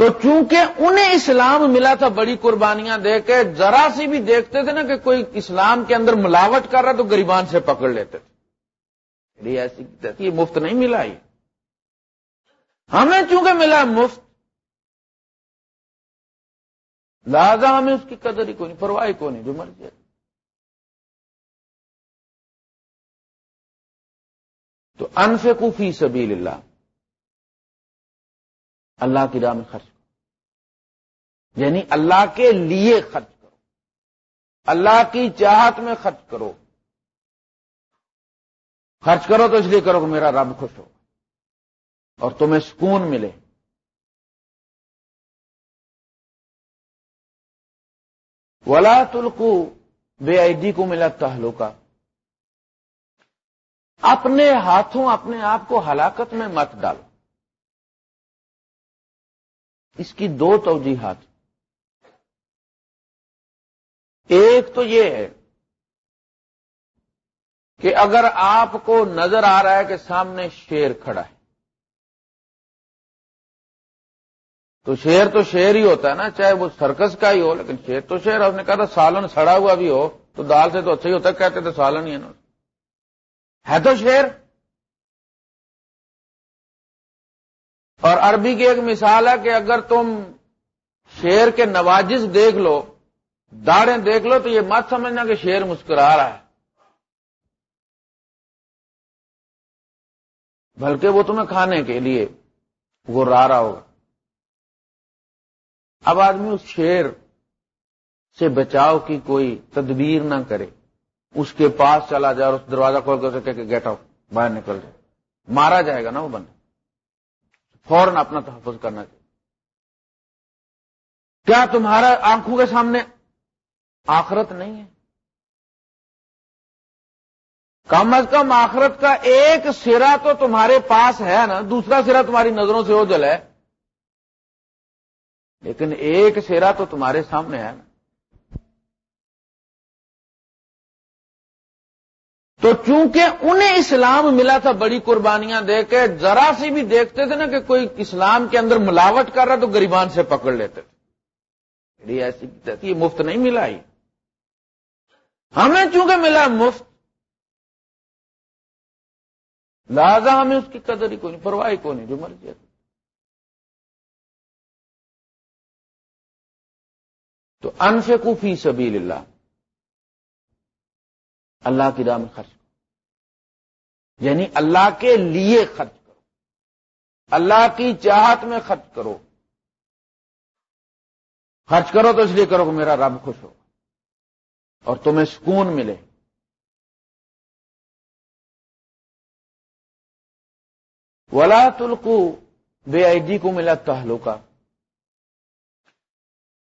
تو چونکہ انہیں اسلام ملا تھا بڑی قربانیاں دے کے، ذرا سی بھی دیکھتے تھے نا کہ کوئی اسلام کے اندر ملاوٹ کر رہا تو گریبان سے پکڑ لیتے تھے۔ ایسی یہ مفت نہیں ملا یہ۔ ہمیں چونکہ ملا مفت، لہذا ہمیں اس کی قدر ہی کوئی نہیں پرواہ کو نہیں، جو مرضی ہے۔ تو انفقوفی سبیل اللہ۔ اللہ کی راہ میں خرچ کرو۔ یعنی اللہ کے لیے خرچ کرو۔ اللہ کی چاہت میں خرچ کرو۔ خرچ کرو تو اس لیے کرو کہ میرا رب خوش ہو۔ اور تمہیں سکون ملے۔ ولا تلکو بے آئی کو ملا تعلقہ اپنے ہاتھوں اپنے آپ کو ہلاکت میں مت ڈالو۔ اس کی دو توجیحات ایک تو یہ ہے کہ اگر آپ کو نظر آ رہا ہے کہ سامنے شیر کھڑا ہے تو شیر تو شیر ہی ہوتا ہے نا، چاہے وہ سرکس کا ہی ہو، لیکن شیر تو شیر آپ نے کہا تھا سالن سڑا ہوا بھی ہو تو دال سے تو اچھا ہی ہوتا ہے، کہتے تھے سالن ہی ہے۔ نا ہے تو شیر؟ اور عربی کی ایک مثال ہے کہ اگر تم شیر کے نواجز دیکھ لو داڑیں دیکھ لو، تو یہ مت سمجھنا کہ شیر مسکرا رہا ہے۔ بلکہ وہ تمہیں کھانے کے لیے وہ را رہا ہوگا۔ اب آدمی اس شیر سے بچاؤ کی کوئی تدبیر نہ کرے۔ اس کے پاس چلا جائے اور اس دروازہ کھول کر کہ گیٹ آؤٹ، باہر نکل جائے مارا جائے گا نا وہ بندہ۔ فوراً اپنا تحفظ کرنا چاہیے۔ کیا تمہارا آنکھوں کے سامنے آخرت نہیں ہے؟ کم از کم آخرت کا ایک سرا تو تمہارے پاس ہے نا، دوسرا سرا تمہاری نظروں سے اوجل ہے۔ لیکن ایک سیرا تو تمہارے سامنے ہے نا۔ تو چونکہ انہیں اسلام ملا تھا بڑی قربانیاں دے کے، ذرا سی بھی دیکھتے تھے نا کہ کوئی اسلام کے اندر ملاوٹ کر رہا تو گریبان سے پکڑ لیتے تھے۔ ایسی یہ مفت نہیں ملا ہی۔ ہمیں چونکہ ملا مفت، لہذا ہمیں اس کی قدر ہی کوئی نہیں، پرواہ کو نہیں، جو مرضی ہے۔ تو انفقو فی سبیل اللہ۔ اللہ کی راہ میں خرچ کرو۔ یعنی اللہ کے لیے خرچ کرو۔ اللہ کی چاہت میں خرچ کرو۔ خرچ کرو تو اس لیے کرو کہ میرا رب خوش ہو۔ اور تمہیں سکون ملے۔ ولا تلکو بے عیدی کو ملا تعلقہ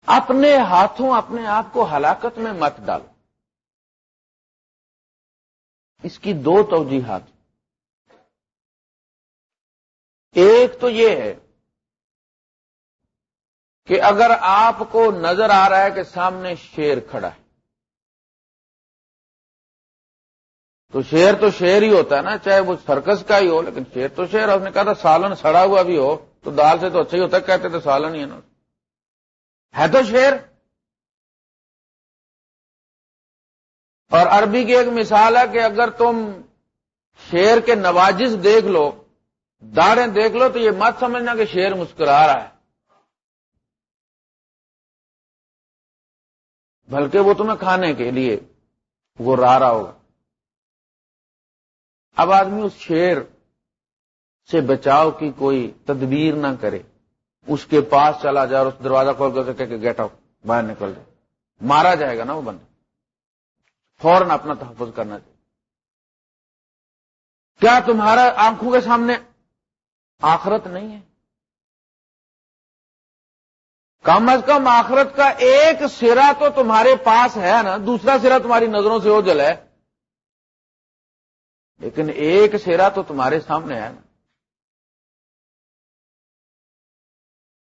اپنے ہاتھوں، اپنے آپ کو ہلاکت میں مت ڈالو۔ اس کی دو توجیحات۔ ایک تو یہ ہے کہ اگر آپ کو نظر آ رہا ہے کہ سامنے شیر کھڑا ہے، تو شیر تو شیر ہی ہوتا ہے نا، چاہے وہ سرکس کا ہی ہو، لیکن شیر تو شیر آپ نے کہا تھا سالن سڑا ہوا بھی ہو، تو دال سے تو اچھا ہی ہوتا ہے، کہتے تھے سالن ہی ہے نا۔ ہے تو شیر۔ اور عربی کی ایک مثال ہے کہ اگر تم شیر کے نواجز دیکھ لو داڑیں دیکھ لو، تو یہ مت سمجھنا کہ شیر مسکرا رہا ہے۔ بلکہ وہ تمہیں کھانے کے لیے وہ را رہا ہوگا۔ اب آدمی اس شیر سے بچاؤ کی کوئی تدبیر نہ کرے۔ اس کے پاس چلا جائے اور اس دروازہ کھول کر کہ گیٹ آؤٹ باہر نکل جائے مارا جائے گا نا وہ بندہ۔ فوراً اپنا تحفظ کرنا چاہیے۔ کیا تمہارا آنکھوں کے سامنے آخرت نہیں ہے؟ کم از کم آخرت کا ایک سرا تو تمہارے پاس ہے نا، دوسرا سرا تمہاری نظروں سے اوجل ہے۔ لیکن ایک سیرا تو تمہارے سامنے ہے۔ نا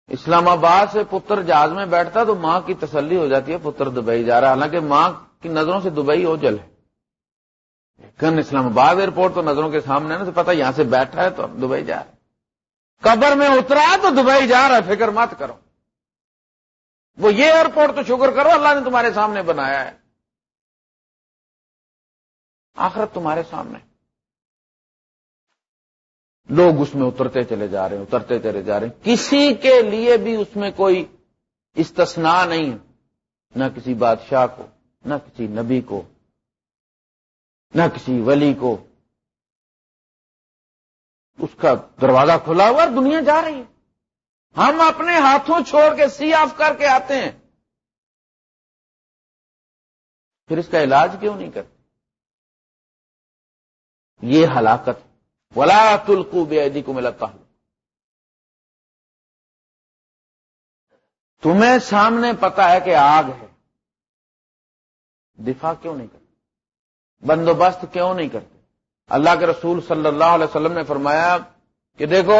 اسلام آباد سے پتر جہاز میں بیٹھتا تو ماں کی تسلی ہو جاتی ہے، پتر دبئی جا رہا، حالانکہ ماں کی نظروں سے دبئی اوجل ہے۔ لیکن اسلام آباد ایئرپورٹ تو نظروں کے سامنے نا، تو پتا یہاں سے بیٹھا ہے تو دبئی جا رہا ہے۔ قبر میں اترا تو دبئی جا رہا ہے، فکر مت کرو۔ وہ یہ ایئرپورٹ تو شکر کرو، اللہ نے تمہارے سامنے بنایا ہے۔ آخرت تمہارے سامنے۔ لوگ اس میں اترتے چلے جا رہے ہیں، اترتے چلے جا رہے ہیں۔ کسی کے لیے بھی اس میں کوئی استثناء نہیں ہے، نہ کسی بادشاہ کو۔ نہ کسی نبی کو، نہ کسی ولی کو۔ اس کا دروازہ کھلا ہوا اور دنیا جا رہی ہے۔ ہم اپنے ہاتھوں چھوڑ کے سی آف کر کے آتے ہیں۔ پھر اس کا علاج کیوں نہیں کرتے؟ یہ ہلاکت ولا تلکو بے عیدی کو ملتا ہوں تمہیں سامنے پتا ہے کہ آگ ہے۔ دفاع کیوں نہیں کرتے؟ بندوبست کیوں نہیں کرتے؟ اللہ کے رسول صلی اللہ علیہ وسلم نے فرمایا کہ دیکھو،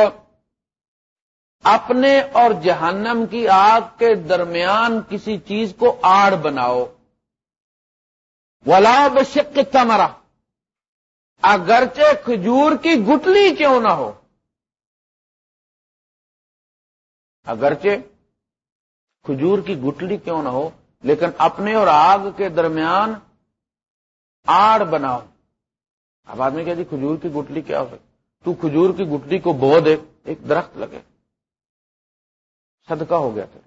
اپنے اور جہنم کی آگ کے درمیان کسی چیز کو آڑ بناؤ۔ ولا بشک تمرا اگرچہ کھجور کی گٹلی کیوں نہ ہو۔ اگرچہ کھجور کی گٹلی کیوں نہ ہو لیکن اپنے اور آگ کے درمیان آڑ بناؤ۔ اب آدمی کہتی جی کھجور کی گٹلی کیا ہو تو کھجور کی گٹلی کو بو دے، ایک درخت لگے۔ صدقہ ہو گیا تھا۔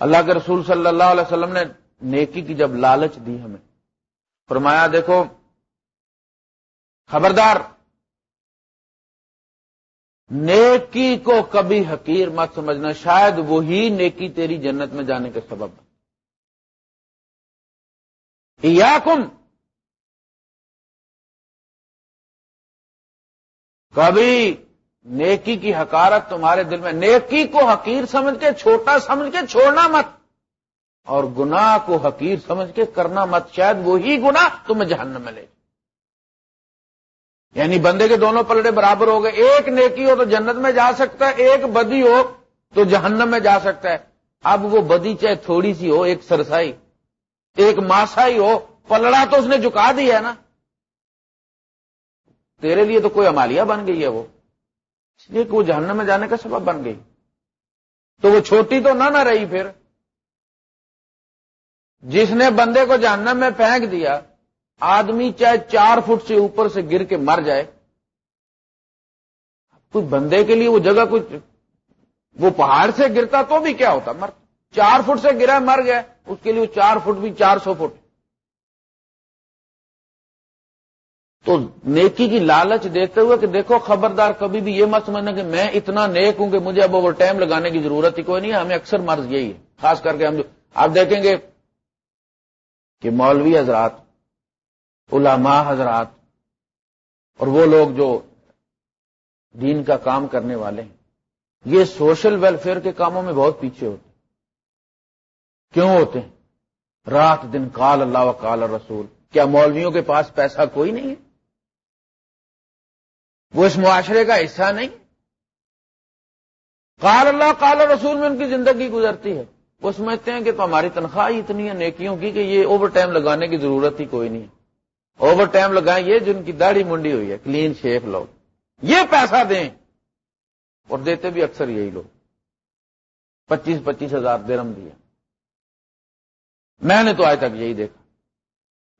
اللہ کے رسول صلی اللہ علیہ وسلم نے نیکی کی جب لالچ دی ہمیں، فرمایا دیکھو، خبردار، نیکی کو کبھی حقیر مت سمجھنا، شاید وہی نیکی تیری جنت میں جانے کے سبب۔ یا کم کبھی نیکی کی حکارت تمہارے دل میں، نیکی کو حقیر سمجھ کے، چھوٹا سمجھ کے چھوڑنا مت، اور گناہ کو حقیر سمجھ کے کرنا مت، شاید وہی گنا تمہیں جہنم میں لے یعنی بندے کے دونوں پلڑے برابر ہو گئے، ایک نیکی ہو تو جنت میں جا سکتا ہے، ایک بدی ہو تو جہنم میں جا سکتا ہے۔ اب وہ بدی چاہے تھوڑی سی ہو، ایک سرسائی۔ ایک ماسائی ہو، پلڑا تو اس نے جھکا دیا ہے نا۔ تیرے لیے تو کوئی امالیہ بن گئی ہے وہ۔ اس لیے کہ وہ جہنم میں جانے کا سبب بن گئی۔ تو وہ چھوٹی تو نہ نہ رہی پھر۔ جس نے بندے کو جہنم میں پھینک دیا، آدمی چاہے چار فٹ سے اوپر سے گر کے مر جائے۔ کوئی بندے کے لیے وہ جگہ کچھ وہ پہاڑ سے گرتا تو بھی کیا ہوتا؟ مر چار فٹ سے گرا مر گیا۔ اس کے لیے وہ چار فٹ بھی چار سو فٹ۔ تو نیکی کی لالچ دیتے ہوئے کہ دیکھو خبردار کبھی بھی یہ مت سمجھنا کہ میں اتنا نیک ہوں کہ مجھے اب اوور ٹائم لگانے کی ضرورت ہی کوئی نہیں ہے۔ ہمیں اکثر مرض یہی ہے۔ خاص کر کے ہم جو آپ دیکھیں گے کہ مولوی حضرات، علماء حضرات اور وہ لوگ جو دین کا کام کرنے والے ہیں، یہ سوشل ویلفیئر کے کاموں میں بہت پیچھے ہوتے ہیں۔ کیوں ہوتے ہیں؟ رات دن کال اللہ و کال رسول کیا مولویوں کے پاس پیسہ کوئی نہیں ہے؟ وہ اس معاشرے کا حصہ نہیں۔ کال اللہ کال رسول میں ان کی زندگی گزرتی ہے۔ وہ سمجھتے ہیں کہ تو ہماری تنخواہ اتنی ہے نیکیوں کی کہ یہ اوور ٹائم لگانے کی ضرورت ہی کوئی نہیں ہے۔ اوور ٹائم لگائیں یہ جن کی داڑھی منڈی ہوئی ہے کلین شیف لوگ یہ پیسہ دیں۔ اور دیتے بھی اکثر یہی لوگ۔ پچیس پچیس ہزار درم دیا میں نے تو آج تک یہی دیکھا۔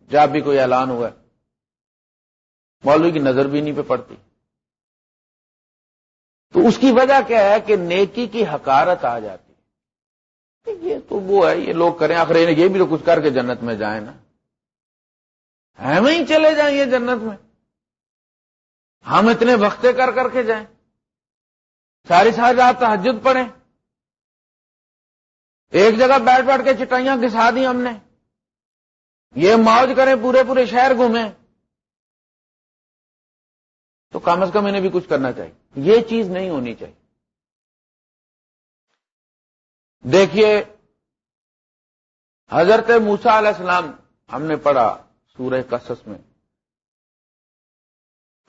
جب بھی کوئی اعلان ہوا مولوی کی نظر بھی نہیں پہ پڑتی۔ تو اس کی وجہ کیا ہے کہ نیکی کی حکارت آ جاتی یہ تو وہ ہے، یہ لوگ کریں۔ آخر یہ بھی تو کچھ کر کے جنت میں جائیں نا۔ ہم ہی چلے جائیں یہ جنت میں۔ ہم اتنے وقتے کر کر کے جائیں۔ ساری ساری رات تحجد پڑیں ایک جگہ بیٹھ بیٹھ کے چٹائیاں گسا دی ہم نے۔ یہ موج کریں پورے پورے شہر گھومیں۔ تو کم از کم انہیں بھی کچھ کرنا چاہیے۔ یہ چیز نہیں ہونی چاہیے۔ دیکھیے، حضرت موسا علیہ السلام، ہم نے پڑھا سورہ قصص میں۔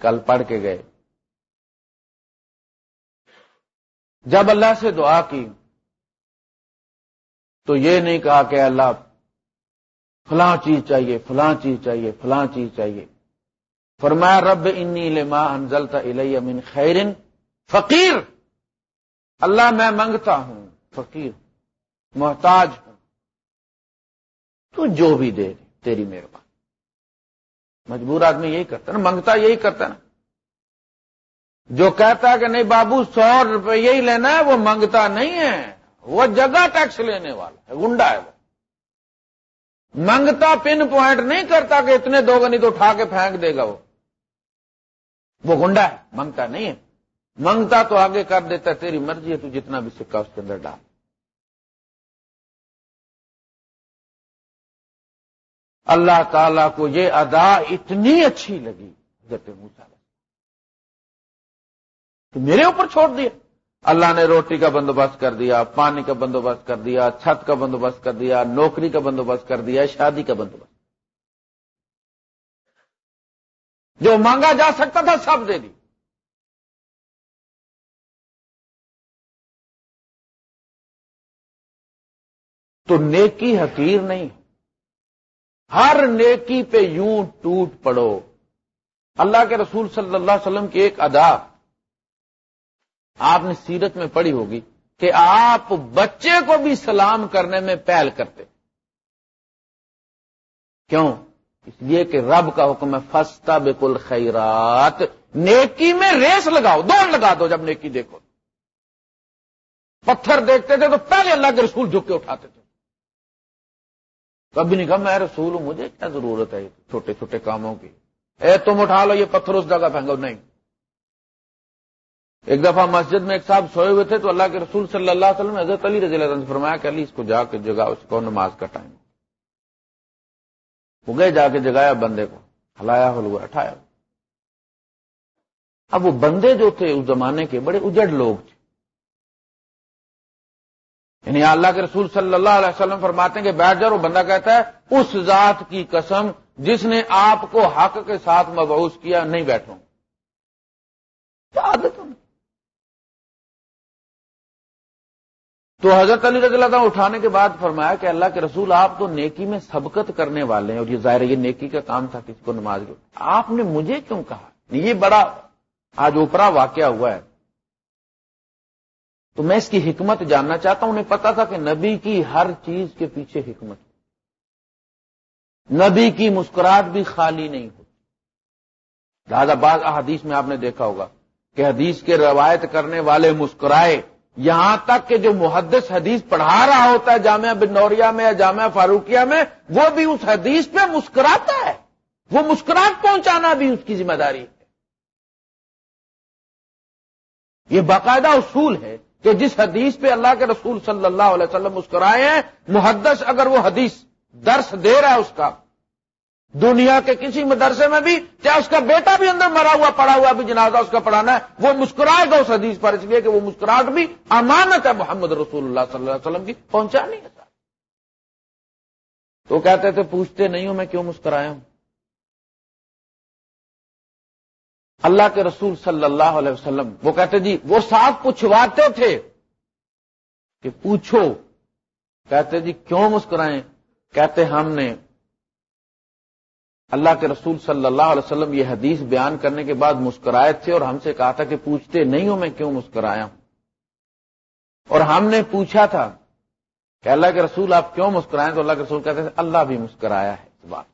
کل پڑھ کے گئے۔ جب اللہ سے دعا کی تو یہ نہیں کہا کہ اللہ فلاں چیز چاہیے، فلاں چیز چاہیے، فلاں چیز چاہیے۔ فرمایا، رب انی لما انزلتا الی من خیرن فقیر۔ اللہ میں منگتا ہوں، فقیر، محتاج ہوں۔ تو جو بھی دے تیری مہربانی۔ مجبور آدمی یہی کرتا نا منگتا یہی کرتا نا۔ جو کہتا ہے کہ نہیں، بابو سو روپے یہی لینا ہے، وہ منگتا نہیں ہے۔ وہ جگہ ٹیکس لینے والا ہے، گنڈا ہے وہ۔ منگتا پن پوائنٹ نہیں کرتا کہ اتنے دو گنی تو اٹھا کے پھینک دے گا وہ۔ وہ گنڈا ہے منگتا نہیں ہے۔ منگتا تو آگے کر دیتا تیری مرضی ہے، تو جتنا بھی سکا اس کے اندر ڈال۔ اللہ تعالی کو یہ ادا اتنی اچھی لگی، حضرت موسا کہ میرے اوپر چھوڑ دیا۔ اللہ نے روٹی کا بندوبست کر دیا، پانی کا بندوبست کر دیا، چھت کا بندوبست کر دیا، نوکری کا بندوبست کر دیا، شادی کا بندوبست۔ جو مانگا جا سکتا تھا سب دے دی۔ تو نیکی حقیر نہیں۔ ہر نیکی پہ یوں ٹوٹ پڑو۔ اللہ کے رسول صلی اللہ علیہ وسلم کی ایک ادا۔ آپ نے سیرت میں پڑھی ہوگی کہ آپ بچے کو بھی سلام کرنے میں پہل کرتے۔ کیوں؟ اس لیے کہ رب کا حکم ہے فستا بالکل خیرات نیکی میں ریس لگاؤ، دوڑ لگا دو جب نیکی دیکھو۔ پتھر دیکھتے تھے تو پہلے اللہ کے رسول جھک کے اٹھاتے تھے۔ کبھی نہیں کہا، میں رسول ہوں، مجھے کیا ضرورت ہے چھوٹے چھوٹے کاموں کی؟ اے تم اٹھا لو، یہ پتھر اس جگہ پھینگو نہیں ایک دفعہ مسجد میں ایک صاحب سوئے ہوئے تھے تو اللہ کے رسول صلی اللہ علیہ وسلم حضرت علی رضی اللہ عنہ فرمایا کہ علی، اس کو جا کے جگہ اس کو نماز کا ٹائم۔ وہ گئے جا کے جگایا بندے کو، ہلایا ہلوا اٹھایا۔ اب وہ بندے جو تھے اس زمانے کے بڑے اجڑ لوگ تھے۔ یعنی اللہ کے رسول صلی اللہ علیہ وسلم فرماتے ہیں کہ بیٹھ جاؤ، وہ بندہ کہتا ہے، اس ذات کی قسم جس نے آپ کو حق کے ساتھ مبعوث کیا، نہیں بیٹھوں عادت تو حضرت علی رضی اللہ عنہ اٹھانے کے بعد فرمایا کہ اللہ کے رسول آپ تو نیکی میں سبقت کرنے والے ہیں اور یہ ظاہر یہ نیکی کا کام تھا کسی کو نماز آپ نے مجھے کیوں کہا؟ یہ بڑا آج اوپرا واقعہ ہوا ہے۔ تو میں اس کی حکمت جاننا چاہتا ہوں، انہیں پتا تھا کہ نبی کی ہر چیز کے پیچھے حکمت۔ نبی کی مسکراہٹ بھی خالی نہیں ہوتی۔ لہذا بعض احادیث میں آپ نے دیکھا ہوگا کہ حدیث کے روایت کرنے والے مسکرائے یہاں تک کہ جو محدث حدیث پڑھا رہا ہوتا ہے جامعہ بنوریا میں یا جامعہ فاروقیہ میں، وہ بھی اس حدیث پہ مسکراتا ہے۔ وہ مسکراہٹ پہنچانا بھی اس کی ذمہ داری ہے۔ یہ باقاعدہ اصول ہے کہ جس حدیث پہ اللہ کے رسول صلی اللہ علیہ وسلم مسکرائے ہیں، محدث اگر وہ حدیث درس دے رہا ہے اس کا دنیا کے کسی مدرسے میں بھی چاہے اس کا بیٹا بھی اندر مرا ہوا، پڑا ہوا بھی جنازہ اس کا پڑھانا ہے، وہ مسکرائے گا اس حدیث پر، اس لیے کہ وہ مسکراہٹ بھی امانت ہے محمد رسول اللہ صلی اللہ علیہ وسلم کی پہنچانی ہے۔ تو کہتے تھے، پوچھتے نہیں ہوں میں کیوں مسکرایا ہوں؟ اللہ کے رسول صلی اللہ علیہ وسلم، وہ کہتے جی وہ صاف پوچھواتے تھے کہ پوچھو، کہتے جی کیوں مسکرائیں کہتے ہم نے اللہ کے رسول صلی اللہ علیہ وسلم یہ حدیث بیان کرنے کے بعد مسکرائے تھے اور ہم سے کہا تھا کہ پوچھتے نہیں ہوں میں کیوں مسکرایا ہوں؟ اور ہم نے پوچھا تھا کہ اللہ کے رسول آپ کیوں مسکرائیں تو اللہ کے رسول کہتے تھے اللہ بھی مسکرایا ہے اس بات۔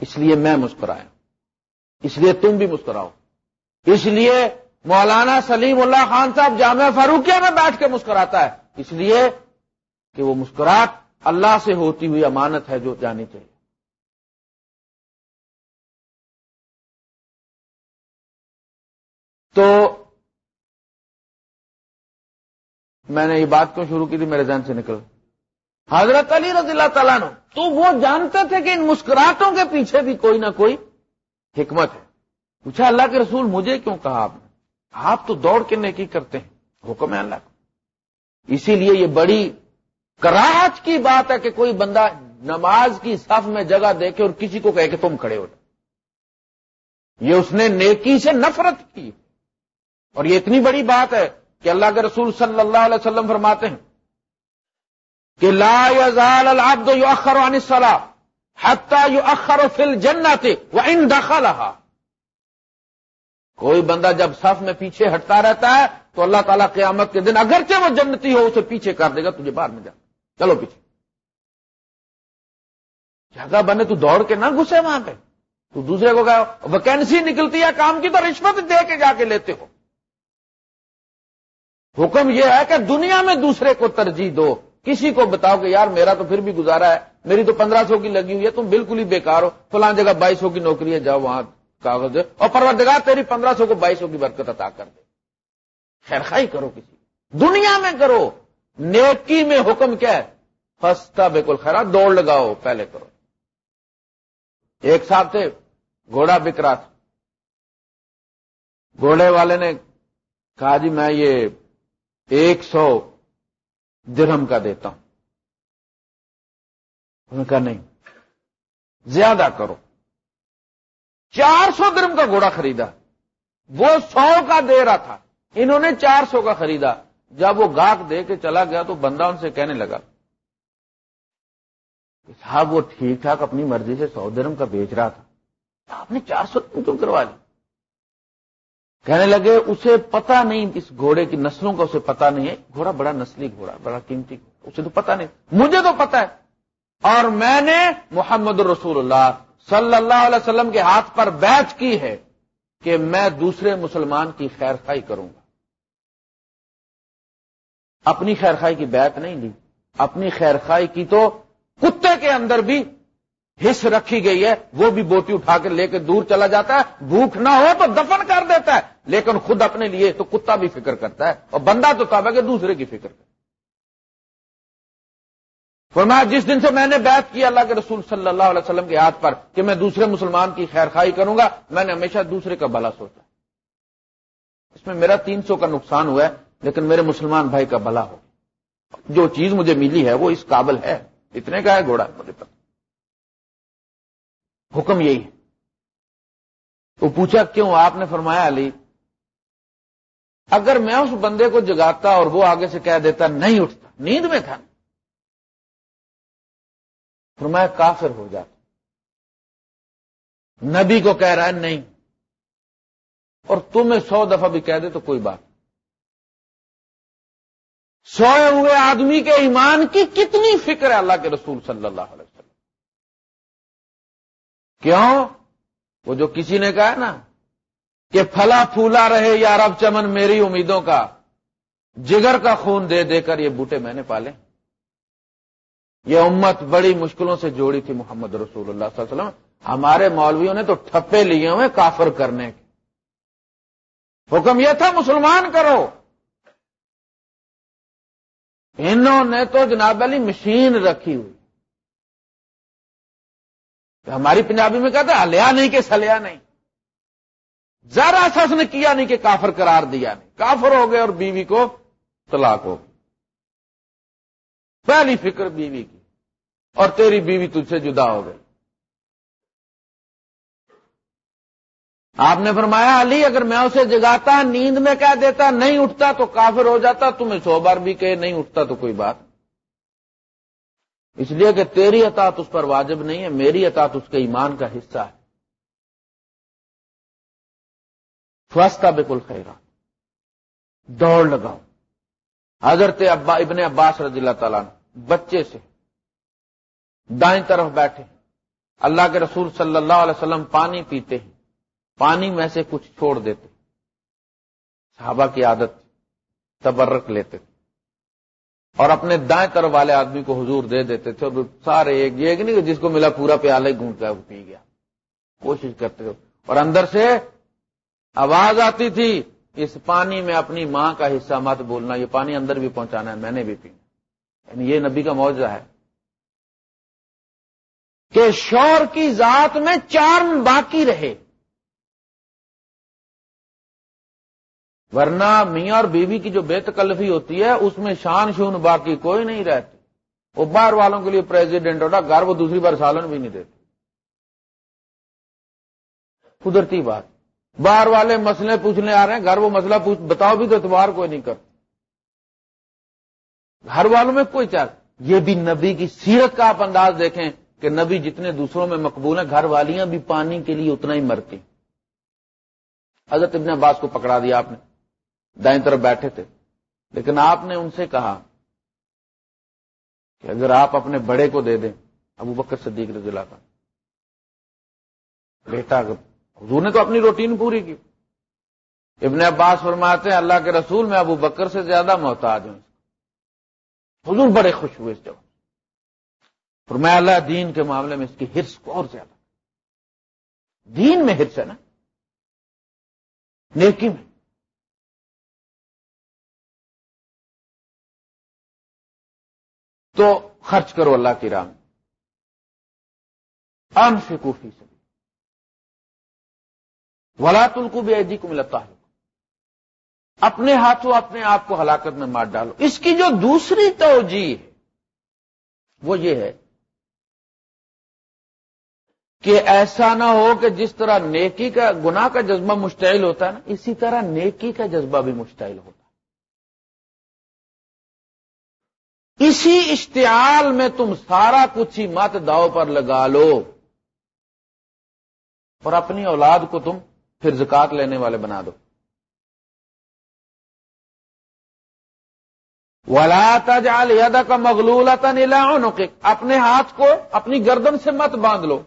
اس لیے میں مسکرایا اس لیے تم بھی مسکراؤ۔ اس لیے مولانا سلیم اللہ خان صاحب جامعہ فاروقیہ میں بیٹھ کے مسکراتا ہے۔ اس لیے کہ وہ مسکراہٹ اللہ سے ہوتی ہوئی امانت ہے جو جانی چاہیے۔ تو میں نے یہ بات کیوں شروع کی تھی میرے ذہن سے نکل حضرت علی رضی اللہ تعالیٰ نے تو وہ جانتے تھے کہ ان مسکراہٹوں کے پیچھے بھی کوئی نہ کوئی حکمت ہے۔ پوچھا، اللہ کے رسول مجھے کیوں کہا آپ نے؟ آپ تو دوڑ کے نیکی کرتے ہیں، حکم ہے اللہ کا۔ اسی لیے یہ بڑی کراہت کی بات ہے کہ کوئی بندہ نماز کی صف میں جگہ دیکھے اور کسی کو کہے کہ تم کھڑے ہو یہ اس نے نیکی سے نفرت کی۔ اور یہ اتنی بڑی بات ہے کہ اللہ کے رسول صلی اللہ علیہ وسلم فرماتے ہیں کہ لا يزال العبد يؤخر عن الصلاه حتى يؤخر في الجنه وان دخلها کوئی بندہ جب صف میں پیچھے ہٹتا رہتا ہے تو اللہ تعالیٰ قیامت کے دن اگرچہ وہ جنتی ہو اسے پیچھے کر دے گا، تجھے باہر میں جا۔ چلو پیچھے۔ جگہ بنے تو دوڑ کے نہ گھسے وہاں پہ۔ تو دوسرے کو کہ ویکینسی نکلتی ہے، کام کی تو رشوت دے کے جا کے لیتے ہو۔ حکم یہ ہے کہ دنیا میں دوسرے کو ترجیح دو۔ کسی کو بتاؤ کہ یار میرا تو پھر بھی گزارا ہے، میری تو پندرہ سو کی لگی ہوئی ہے، تم بالکل ہی بیکار ہو۔ فلاں جگہ بائیس سو کی نوکری ہے جاؤ، وہاں کاغذ اور پروردگار تیری پندرہ سو کو بائیس سو کی برکت عطا کر دے۔ خیر خائی کرو کسی دنیا میں کرو۔ نیکی میں حکم کیا ہے؟ فستا بالکل خیر دوڑ لگاؤ، پہلے کرو۔ ایک صاحب تھے، گھوڑا بک رہا تھا۔ گھوڑے والے نے کہا جی میں یہ ایک سو درہم کا دیتا ہوں۔ انہوں نے کہا نہیں، زیادہ کرو۔ چار سو درم کا گھوڑا خریدا۔ وہ سو کا دے رہا تھا۔ انہوں نے چار سو کا خریدا۔ جب وہ گاہک دے کے چلا گیا تو بندہ ان سے کہنے لگا صاحب، وہ ٹھیک ٹھاک اپنی مرضی سے سو درم کا بیچ رہا تھا۔ آپ نے چار سو درم کیوں کروا لی؟ کہنے لگے اسے پتا نہیں، اس گھوڑے کی نسلوں کا اسے پتا نہیں ہے۔ گھوڑا بڑا نسلی گھوڑا، بڑا قیمتی، اسے تو پتا نہیں۔ مجھے تو پتا ہے۔ اور میں نے محمد رسول اللہ صلی اللہ علیہ وسلم کے ہاتھ پر بیچ کی ہے کہ میں دوسرے مسلمان کی خیر خائی کروں گا۔ اپنی خیر خائی کی بیعت نہیں لی۔ اپنی خیر خائی کی تو کتے کے اندر بھی حص رکھی گئی ہے، وہ بھی بوٹی اٹھا کے لے کے دور چلا جاتا ہے۔ بھوک نہ ہو تو دفن کر دیتا ہے، لیکن خود اپنے لیے تو کتا بھی فکر کرتا ہے اور بندہ تو تب ہے کہ دوسرے کی فکر کرتا فرمایا، جس دن سے میں نے بیعت کیا اللہ کے رسول صلی اللہ علیہ وسلم کے ہاتھ پر کہ میں دوسرے مسلمان کی خیر خائی کروں گا، میں نے ہمیشہ دوسرے کا بلا سوچا۔ اس میں میرا تین سو کا نقصان ہوا ہے، لیکن میرے مسلمان بھائی کا بلا ہو۔ جو چیز مجھے ملی ہے، وہ اس قابل ہے۔ اتنے کا ہے، گھوڑا۔ مجھے پتا حکم یہی ہے۔ وہ پوچھا کیوں؟ آپ نے فرمایا علی، اگر میں اس بندے کو جگاتا اور وہ آگے سے کہہ دیتا، نہیں اٹھتا، نیند میں تھا۔ فرمایا کافر ہو جاتا۔ نبی کو کہہ رہا ہے، نہیں۔ اور تمہیں سو دفعہ بھی کہہ دے تو کوئی بات۔ سوئے ہوئے آدمی کے ایمان کی کتنی فکر ہے اللہ کے رسول صلی اللہ علیہ وسلم۔ کیوں؟ وہ جو کسی نے کہا نا کہ پھلا پھولا رہے یا رب چمن میری امیدوں کا، جگر کا خون دے دے کر یہ بوٹے میں نے پالے۔ یہ امت بڑی مشکلوں سے جوڑی تھی محمد رسول اللہ صلی اللہ علیہ وسلم۔ ہمارے مولویوں نے تو ٹھپے لیے ہوئے کافر کرنے کے۔ حکم یہ تھا مسلمان کرو۔ انہوں نے تو جناب علی مشین رکھی ہوئی۔ ہماری پنجابی میں کہتے ہلیا نہیں کہ سلیا نہیں۔ ذرا سس نے کیا نہیں کہ کافر قرار دیا نہیں۔ کافر ہو گئے اور بیوی کو طلاق ہو گئی۔ پہلی فکر بیوی کی، اور تیری بیوی تجھ سے جدا ہو گئی۔ آپ نے فرمایا، علی، اگر میں اسے جگاتا، نیند میں کہہ دیتا، نہیں اٹھتا تو کافر ہو جاتا، تمہیں سو بار بھی کہے، نہیں اٹھتا تو کوئی بات۔ اس لیے کہ تیری اطاعت اس پر واجب نہیں ہے، میری اطاعت اس کے ایمان کا حصہ ہے۔ فستا بالکل خیرا دوڑ لگاؤ۔ حضرت ابا ابن عباس رضی اللہ تعالیٰ نے بچے سے۔ دائیں طرف بیٹھے۔ اللہ کے رسول صلی اللہ علیہ وسلم پانی پیتے ہیں۔ پانی میں سے کچھ چھوڑ دیتے۔ صحابہ کی عادت تبرک لیتے۔ تھے اور اپنے دائیں طرف والے آدمی کو حضور دے دیتے تھے اور سارے ایک یہ نہیں جس کو ملا پورا پیالہ ہی گھونٹ کر پی گیا۔ کوشش کرتے تھے اور اندر سے آواز آتی تھی، اس پانی میں اپنی ماں کا حصہ مت بولنا، یہ پانی اندر بھی پہنچانا ہے، میں نے بھی پینا یعنی یہ نبی کا معاوضہ ہے۔ کہ شور کی ذات میں چارم باقی رہے۔ ورنہ میاں اور بیوی کی جو بے تکلفی ہوتی ہے، اس میں شان شون باقی کوئی نہیں رہتی۔ وہ باہر والوں کے لیے پریزیڈنٹ ہوتا گھر وہ دوسری بار سالن بھی نہیں دیتے۔ قدرتی بات۔ باہر والے مسئلے پوچھنے آ رہے ہیں گھر وہ مسئلہ پوچھ، بتاؤ بھی تو اتوار کوئی نہیں کرتا۔ گھر والوں میں کوئی چار۔ یہ بھی نبی کی سیرت کا آپ انداز دیکھیں کہ نبی جتنے دوسروں میں مقبول ہیں، گھر والیاں بھی پانی کے لیے اتنا ہی مرتی۔ حضرت ابن عباس کو پکڑا دیا آپ نے۔ دائیں طرف بیٹھے تھے۔ لیکن آپ نے ان سے کہا کہ اگر آپ اپنے بڑے کو دے دیں، ابو بکر صدیق رضی اللہ کا بیٹا حضور نے تو اپنی روٹین پوری کی۔ ابن عباس فرماتے ہیں، اللہ کے رسول میں ابو بکر سے زیادہ محتاج ہوں۔ حضور بڑے خوش ہوئے اس جب فرمایا، اللہ دین کے معاملے میں اس کی ہرس کو اور زیادہ۔ دین میں ہرس ہے نا۔ نیکی میں۔ تو خرچ کرو اللہ کی راہ عام سے کوفی سے ولا تل کو بھی کو ملتا ہے اپنے ہاتھوں اپنے آپ کو ہلاکت میں مار ڈالو۔ اس کی جو دوسری توجہ ہے وہ یہ ہے کہ ایسا نہ ہو کہ جس طرح نیکی کا، گناہ کا جذبہ مشتعل ہوتا ہے نا، اسی طرح نیکی کا جذبہ بھی مشتعل ہوتا ہے۔ اسی اشتعال میں تم سارا کچھ ہی مت داؤ پر لگا لو۔ اور اپنی اولاد کو تم پھر زکات لینے والے بنا دو۔ ولا تجعل يدك مغلولة الى عنقك۔ اپنے ہاتھ کو اپنی گردن سے مت باندھ لو۔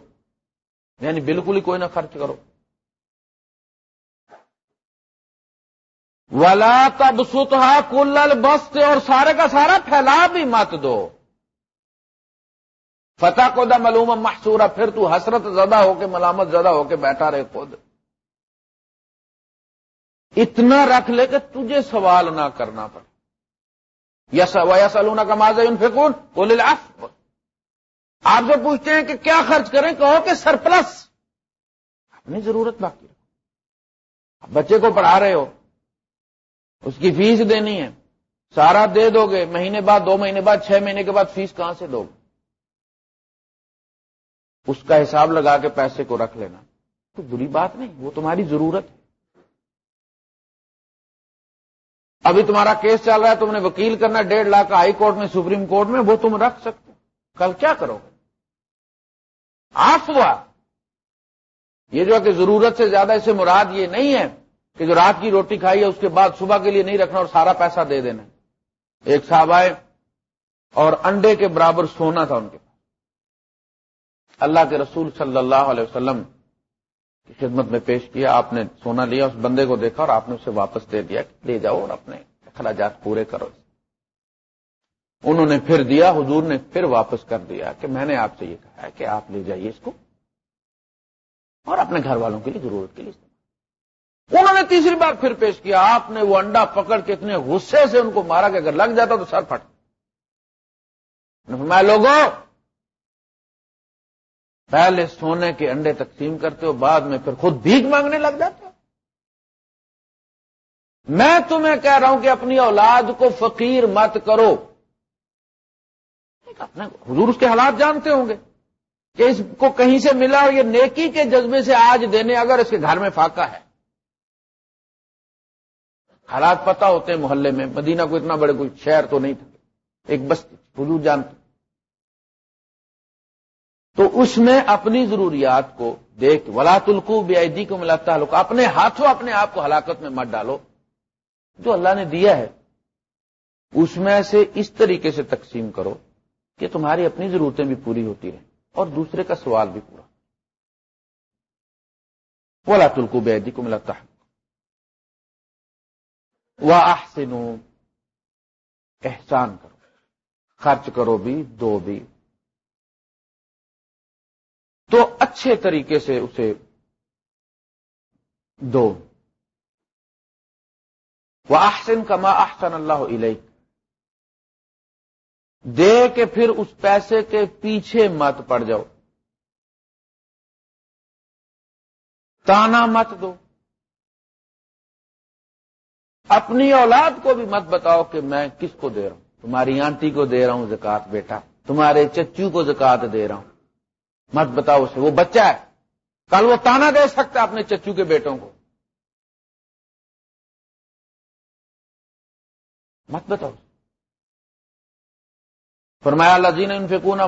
یعنی بالکل ہی کوئی نہ خرچ کرو۔ ولا تب ستھا کل بست اور سارے کا سارا پھیلا بھی مت دو۔ فتح کو دا ملوم محسورہ پھر تو حسرت زدہ ہو کے، ملامت زدہ ہو کے بیٹھا رہے خود۔ اتنا رکھ لے کہ تجھے سوال نہ کرنا پڑے۔ یس ویس النا کا ماض فکون بولے آپ جو پوچھتے ہیں کہ کیا خرچ کریں، کہو کہ سرپلس۔ اپنی ضرورت باقی بچے کو پڑھا رہے ہو۔ اس کی فیس دینی ہے۔ سارا دے دو گے مہینے بعد، دو مہینے بعد، چھ مہینے کے بعد فیس کہاں سے دو گے؟ اس کا حساب لگا کے پیسے کو رکھ لینا۔ تو بری بات نہیں، وہ تمہاری ضرورت ہے۔ ابھی تمہارا کیس چل رہا ہے، تم نے وکیل کرنا، ڈیڑھ لاکھ ہائی کورٹ میں، سپریم کورٹ میں، وہ تم رکھ سکتے کل کیا کرو گے؟ آف ہوا۔ یہ جو کہ ضرورت سے زیادہ اسے مراد یہ نہیں ہے۔ کہ جو رات کی روٹی کھائی ہے اس کے بعد صبح کے لیے نہیں رکھنا اور سارا پیسہ دے دینا ایک صاحب آئے اور انڈے کے برابر سونا تھا ان کے پاس۔ اللہ کے رسول صلی اللہ علیہ وسلم کی خدمت میں پیش کیا، آپ نے سونا لیا، اس بندے کو دیکھا اور آپ نے اسے واپس دے دیا لے جاؤ اور اپنے اخراجات پورے کرو۔ انہوں نے پھر دیا، حضور نے پھر واپس کر دیا کہ میں نے آپ سے یہ کہا ہے کہ آپ لے جائیے اس کو اور اپنے گھر والوں کے لیے ضرورت کے لیے۔ انہوں نے تیسری بار پھر پیش کیا، آپ نے وہ انڈا پکڑ کے اتنے غصے سے ان کو مارا کہ اگر لگ جاتا تو سر پھٹ۔ میں لوگوں پہلے سونے کے انڈے تقسیم کرتے ہو، بعد میں پھر خود بھیک مانگنے لگ جاتے ہو۔ میں تمہیں کہہ رہا ہوں کہ اپنی اولاد کو فقیر مت کرو۔ اپنے حضور اس کے حالات جانتے ہوں گے کہ اس کو کہیں سے ملا اور یہ نیکی کے جذبے سے آج دینے اگر اس کے گھر میں فاقہ ہے۔ حالات پتا ہوتے ہیں محلے میں۔ مدینہ کو اتنا بڑے کوئی شہر تو نہیں تھا۔ ایک بستی حضور جانتے تو اس میں اپنی ضروریات کو دیکھ، ولا تلکو بے عیدی کو ملا تعلق اپنے ہاتھوں اپنے آپ کو ہلاکت میں مت ڈالو۔ جو اللہ نے دیا ہے، اس میں سے اس طریقے سے تقسیم کرو کہ تمہاری اپنی ضرورتیں بھی پوری ہوتی رہیں اور دوسرے کا سوال بھی پورا۔ ولا تلکو بے عیدی کو ملا تعلق وہ احسان کرو۔ خرچ کرو بھی، دو بھی۔ تو اچھے طریقے سے اسے دو۔ وہ احسن کما احسن اللہ علیہ دے کے پھر اس پیسے کے پیچھے مت پڑ جاؤ۔ تانا مت دو۔ اپنی اولاد کو بھی مت بتاؤ کہ میں کس کو دے رہا ہوں؟ تمہاری آنٹی کو دے رہا ہوں زکات بیٹا، تمہارے چچو کو زکات دے رہا ہوں۔ مت بتاؤ اسے، وہ بچہ ہے۔ کل وہ تانا دے سکتا اپنے چچو کے بیٹوں کو۔ مت بتاؤ۔ فرمایا اللہ جی نے انفکون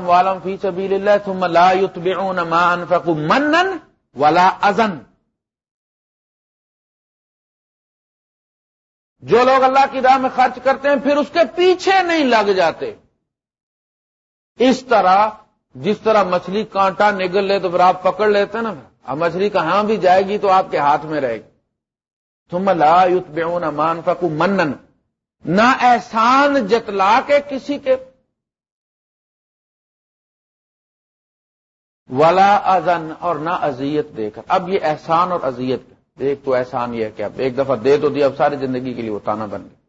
فی سبیل اللہ ثم لا یتبعون ما انفقوا منن ولا ازن جو لوگ اللہ کی راہ میں خرچ کرتے ہیں، پھر اس کے پیچھے نہیں لگ جاتے۔ اس طرح، جس طرح مچھلی کانٹا نگل لے تو پھر آپ پکڑ لیتے نا۔ اب مچھلی کہاں بھی جائے گی تو آپ کے ہاتھ میں رہے گی۔ تم لا یوت بے مان فکو منن۔ نہ احسان جتلا کے کسی کے۔ ولا ازن اور نہ ازیت دے کر اب یہ احسان اور ازیت ایک تو احسان یہ ہے کہ اب ایک دفعہ دے تو دیا، اب ساری زندگی کے لیے وہ تانا بن گیا۔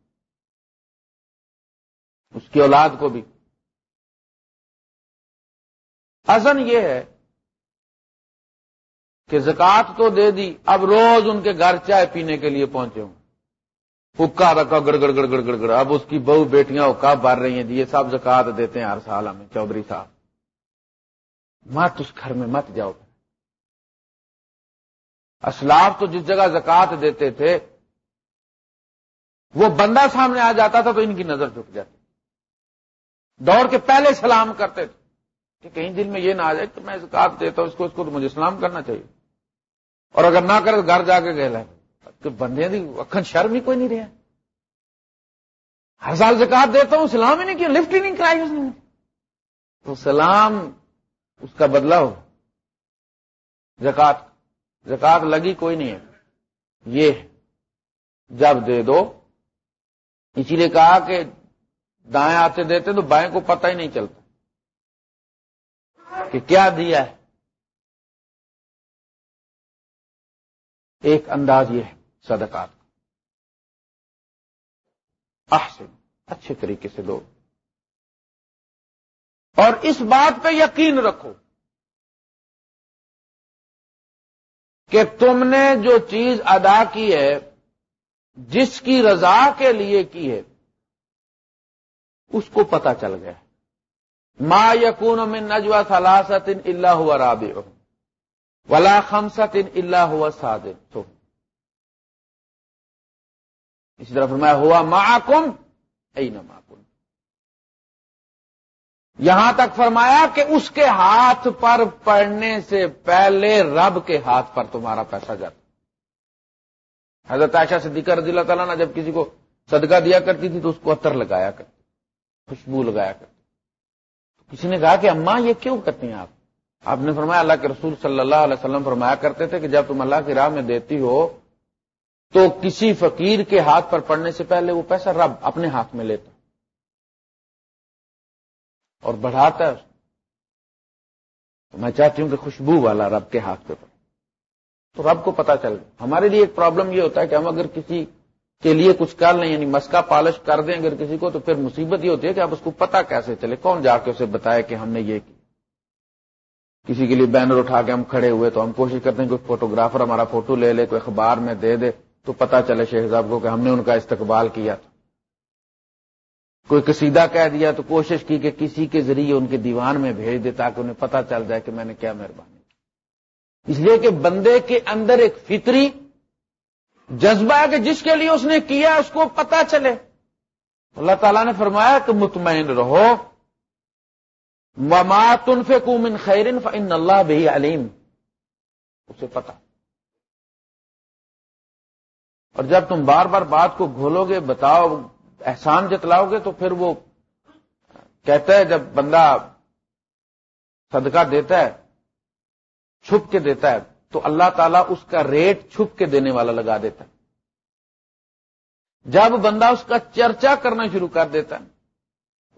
اس کی اولاد کو بھی۔ ازن یہ ہے کہ زکات تو دے دی، اب روز ان کے گھر چائے پینے کے لیے پہنچے ہوں۔ پکا رکھا، گڑ گڑ گڑ گڑ گڑ گڑ۔ اب اس کی بہو بیٹیاں کب بھر رہی ہیں جی؟ یہ سب زکات دیتے ہیں ہر سال ہمیں، چودھری صاحب۔ مت اس گھر میں مت جاؤ۔ اسلاف تو جس جگہ زکات دیتے تھے، وہ بندہ سامنے آ جاتا تھا تو ان کی نظر جھک جاتی۔ دوڑ کے پہلے سلام کرتے تھے۔ کہ کہیں دل میں یہ نہ آ جائے تو میں زکات دیتا ہوں، اس کو اس کو تو مجھے سلام کرنا چاہیے۔ اور اگر نہ کرے تو گھر جا کے کہ بندے دی اکھن شرم ہی کوئی نہیں رہا۔ ہر سال زکات دیتا ہوں، سلام ہی نہیں کیا، لفٹ ہی نہیں کرائی اس نے۔ تو سلام اس کا بدلا ہو۔ زکات زکات لگی کوئی نہیں ہے۔ یہ جب دے دو۔ اسی لیے کہا کہ دائیں آتے دیتے تو بائیں کو پتہ ہی نہیں چلتا۔ کہ کیا دیا ہے۔ ایک انداز یہ ہے صدقات۔ احسن۔ اچھے طریقے سے دو۔ اور اس بات پہ یقین رکھو۔ کہ تم نے جو چیز ادا کی ہے، جس کی رضا کے لیے کی ہے، اس کو پتا چل گیا۔ ما یقون من نجوا سلاست ان اللہ ہوا راب ولا خمسط اللہ ہوا ساد اسی طرح فرمایا، ہوا معکم این معکم یہاں تک فرمایا کہ اس کے ہاتھ پر پڑنے سے پہلے رب کے ہاتھ پر تمہارا پیسہ جاتا۔ حضرت عائشہ صدیقہ رضی اللہ تعالیٰ نے جب کسی کو صدقہ دیا کرتی تھی تو اس کو اتر لگایا کرتی خوشبو لگایا کرتی کسی نے کہا کہ اماں، یہ کیوں کرتی ہیں آپ؟ آپ نے فرمایا اللہ کے رسول صلی اللہ علیہ وسلم فرمایا کرتے تھے کہ جب تم اللہ کی راہ میں دیتی ہو تو کسی فقیر کے ہاتھ پر پڑنے سے پہلے وہ پیسہ رب اپنے ہاتھ میں لیتا۔ اور بڑھاتا ہے میں چاہتی ہوں کہ خوشبو والا رب کے ہاتھ پہ پڑے۔ تو رب کو پتا چل ہمارے لیے ایک پرابلم یہ ہوتا ہے کہ ہم اگر کسی کے لیے کچھ کر لیں یعنی مسکا پالش کر دیں اگر کسی کو، تو پھر مصیبت یہ ہوتی ہے کہ آپ اس کو پتا کیسے چلے۔ کون جا کے اسے بتائے کہ ہم نے یہ کی؟ کسی کے لیے بینر اٹھا کے ہم کھڑے ہوئے تو ہم کوشش کرتے ہیں کوئی فوٹوگرافر ہمارا فوٹو لے لے، کوئی اخبار میں دے دے، تو پتا چلے شیخ صاحب کو کہ ہم نے ان کا استقبال کیا۔ تھا کوئی قصیدہ کہہ دیا تو کوشش کی کہ کسی کے ذریعے ان کے دیوان میں بھیج دے تاکہ انہیں پتا چل جائے کہ میں نے کیا مہربانی اس لیے کہ بندے کے اندر ایک فطری جذبہ ہے کہ جس کے لیے اس نے کیا اس کو پتا چلے۔ اللہ تعالیٰ نے فرمایا کہ مطمئن رہو۔ وما تنفقوا من خیر فان اللہ بھی علیم اسے پتا اور جب تم بار بار بات کو گھولو گے، بتاؤ احسان جتلاؤ گے تو پھر وہ کہتا ہے، جب بندہ صدقہ دیتا ہے، چھپ کے دیتا ہے، تو اللہ تعالیٰ اس کا ریٹ چھپ کے دینے والا لگا دیتا ہے۔ جب بندہ اس کا چرچا کرنا شروع کر دیتا ہے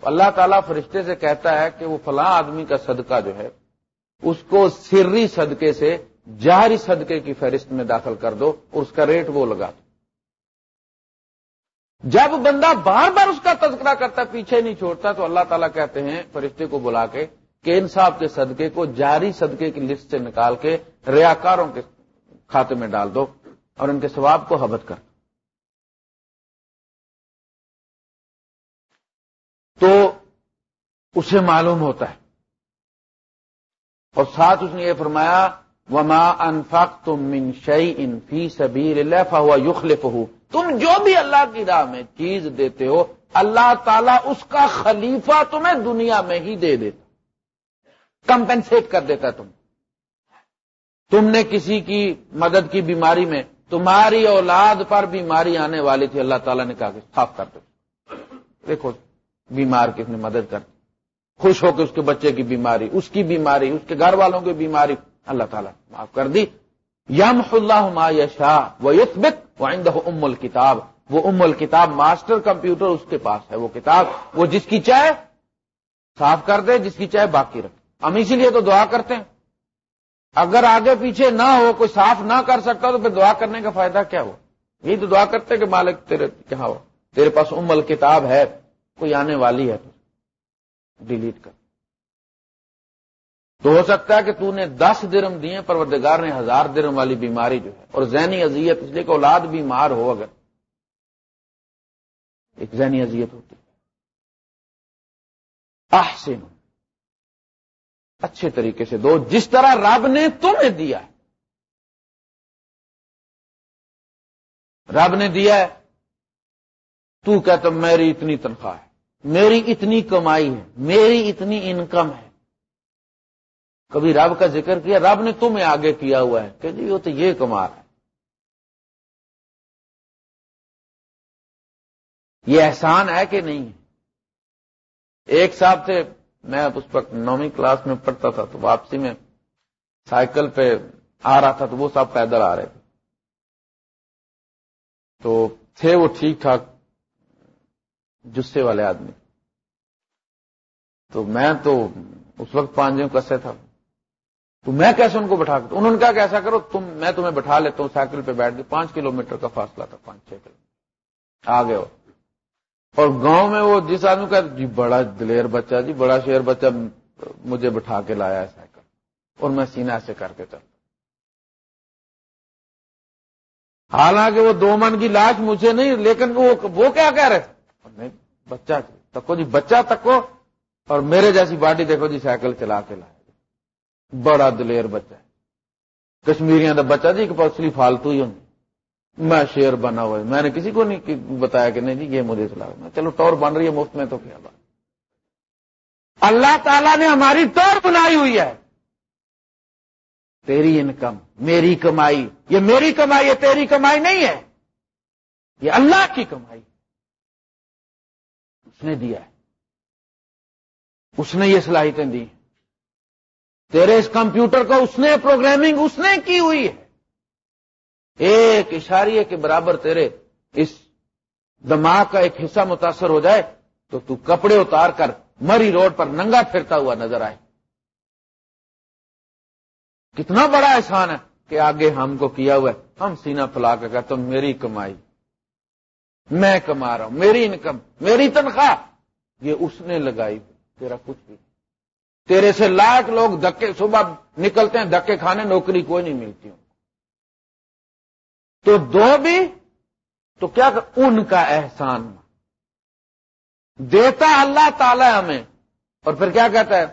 تو اللہ تعالیٰ فرشتے سے کہتا ہے کہ وہ فلاں آدمی کا صدقہ جو ہے، اس کو سری صدقے سے جہری صدقے کی فہرست میں داخل کر دو اور اس کا ریٹ وہ لگا دو۔ جب بندہ بار بار اس کا تذکرہ کرتا پیچھے نہیں چھوڑتا، تو اللہ تعالیٰ کہتے ہیں، فرشتے کو بلا کے کہ ان صاحب کے صدقے کو جاری صدقے کی لسٹ سے نکال کے ریاکاروں کے کھاتے میں ڈال دو اور ان کے ثواب کو حبت کر۔ تو اسے معلوم ہوتا ہے۔ اور ساتھ اس نے یہ فرمایا، وما انفاق تم من شعی ان فی سبیر ہوا یخلف تم جو بھی اللہ کی راہ میں چیز دیتے ہو، اللہ تعالیٰ اس کا خلیفہ تمہیں دنیا میں ہی دے دیتا۔ کمپنسیٹ کر دیتا تم۔ تم نے کسی کی مدد کی بیماری میں، تمہاری اولاد پر بیماری آنے والی تھی، اللہ تعالیٰ نے کہا کہ صاف کر دو۔ دیکھو، بیمار کس نے مدد کر خوش ہو کے اس کے بچے کی بیماری، اس کی بیماری، اس کے گھر والوں کی بیماری۔ اللہ تعالیٰ معاف کر دی۔ یم اللہ ما یشا وہ یتبت وہ ام الکتاب وہ ام الکتاب ماسٹر کمپیوٹر اس کے پاس ہے وہ کتاب وہ جس کی چائے صاف کر دے جس کی چائے باقی رکھے ہم اسی لیے تو دعا کرتے ہیں اگر آگے پیچھے نہ ہو کوئی صاف نہ کر سکتا تو پھر دعا کرنے کا فائدہ کیا ہو یہی تو دعا کرتے کہ مالک تیرے کہاں ہو تیرے پاس ام الکتاب ہے کوئی آنے والی ہے تو ڈیلیٹ کر تو ہو سکتا ہے کہ تو نے دس درم دیے، پروردگار نے ہزار درم والی بیماری جو ہے، اور ذہنی اذیت اس لیے کہ اولاد بیمار ہو اگر۔ ایک ذہنی اذیت ہوتی احسن۔ اچھے طریقے سے دو۔ جس طرح رب نے تمہیں دیا ہے۔ رب نے دیا ہے، تو کہتا میری اتنی تنخواہ ہے، میری اتنی کمائی ہے، میری اتنی انکم ہے۔ کبھی رب کا ذکر کیا، رب نے تمہیں آگے کیا ہوا ہے؟ کہ جی وہ تو یہ کمار ہے۔ یہ احسان ہے کہ نہیں؟ ہے ایک صاحب تھے، میں اس وقت نویں کلاس میں پڑھتا تھا، تو واپسی میں سائیکل پہ آ رہا تھا، تو وہ صاحب پیدل آ رہے تھے۔ تو تھے وہ ٹھیک ٹھاک جسے والے آدمی۔ تو میں تو اس وقت پانچ کسے تھا۔ تو میں کیسے ان کو بٹھا کر انہوں نے کہا کہ ایسا کرو، تم میں تمہیں بٹھا لیتا ہوں سائیکل پہ بیٹھ کے، پانچ کلو میٹر کا فاصلہ تھا، پانچ، چھ کلو آ گئے ہو۔ اور گاؤں میں وہ جس آدمی کا جی بڑا دلیر بچہ جی بڑا شیر بچہ مجھے بٹھا کے لایا ہے سائیکل۔ اور میں سینا سے کر کے چلتا حالانکہ وہ دو من کی لاش مجھے نہیں، لیکن وہ کیا کہہ رہے؟ نہیں، بچہ تکو جی بچہ تکو اور میرے جیسی باڈی دیکھو جی سائیکل چلا کے لایا۔ بڑا دلیر بچہ ہے۔ کشمیریاں کا بچہ جی ایک پسلی فالتو ہی ہوں میں شیر بنا ہوا میں نے کسی کو نہیں بتایا کہ نہیں جی یہ مجھے چلا چلو ٹور بن رہی ہے مفت میں تو کیا بات۔ اللہ تعالیٰ نے ہماری ٹور بنائی ہوئی ہے۔ تیری انکم، میری کمائی۔ یہ میری کمائی ہے، تیری کمائی نہیں ہے۔ یہ اللہ کی کمائی۔ اس نے دیا ہے۔ اس نے یہ صلاحیتیں دی۔ تیرے اس کمپیوٹر کو اس نے پروگرامنگ اس نے کی ہوئی ہے۔ ایک اشاریے کے برابر تیرے اس دماغ کا ایک حصہ متاثر ہو جائے تو تو کپڑے اتار کر مری روڈ پر ننگا پھرتا ہوا نظر آئے۔ کتنا بڑا احسان ہے کہ آگے ہم کو کیا ہوا ہے۔ ہم سینا پلا کر کہتے میری کمائی، میں کما رہا ہوں، میری انکم میری تنخواہ۔ یہ اس نے لگائی، تیرا کچھ بھی۔ تیرے سے لاکھ لوگ دکے صبح نکلتے ہیں دکے کھانے، نوکری کوئی نہیں ملتی۔ ہوں تو دو بھی، تو کیا ان کا احسان؟ دیتا اللہ تعالی ہمیں۔ اور پھر کیا کہتا ہے؟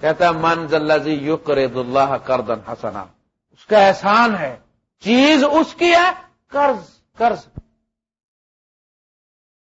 کہتا ہے، من ذلزی یو کرے اللہ کردن حسنا. اس کا احسان ہے۔ چیز اس کی ہے، قرض قرض۔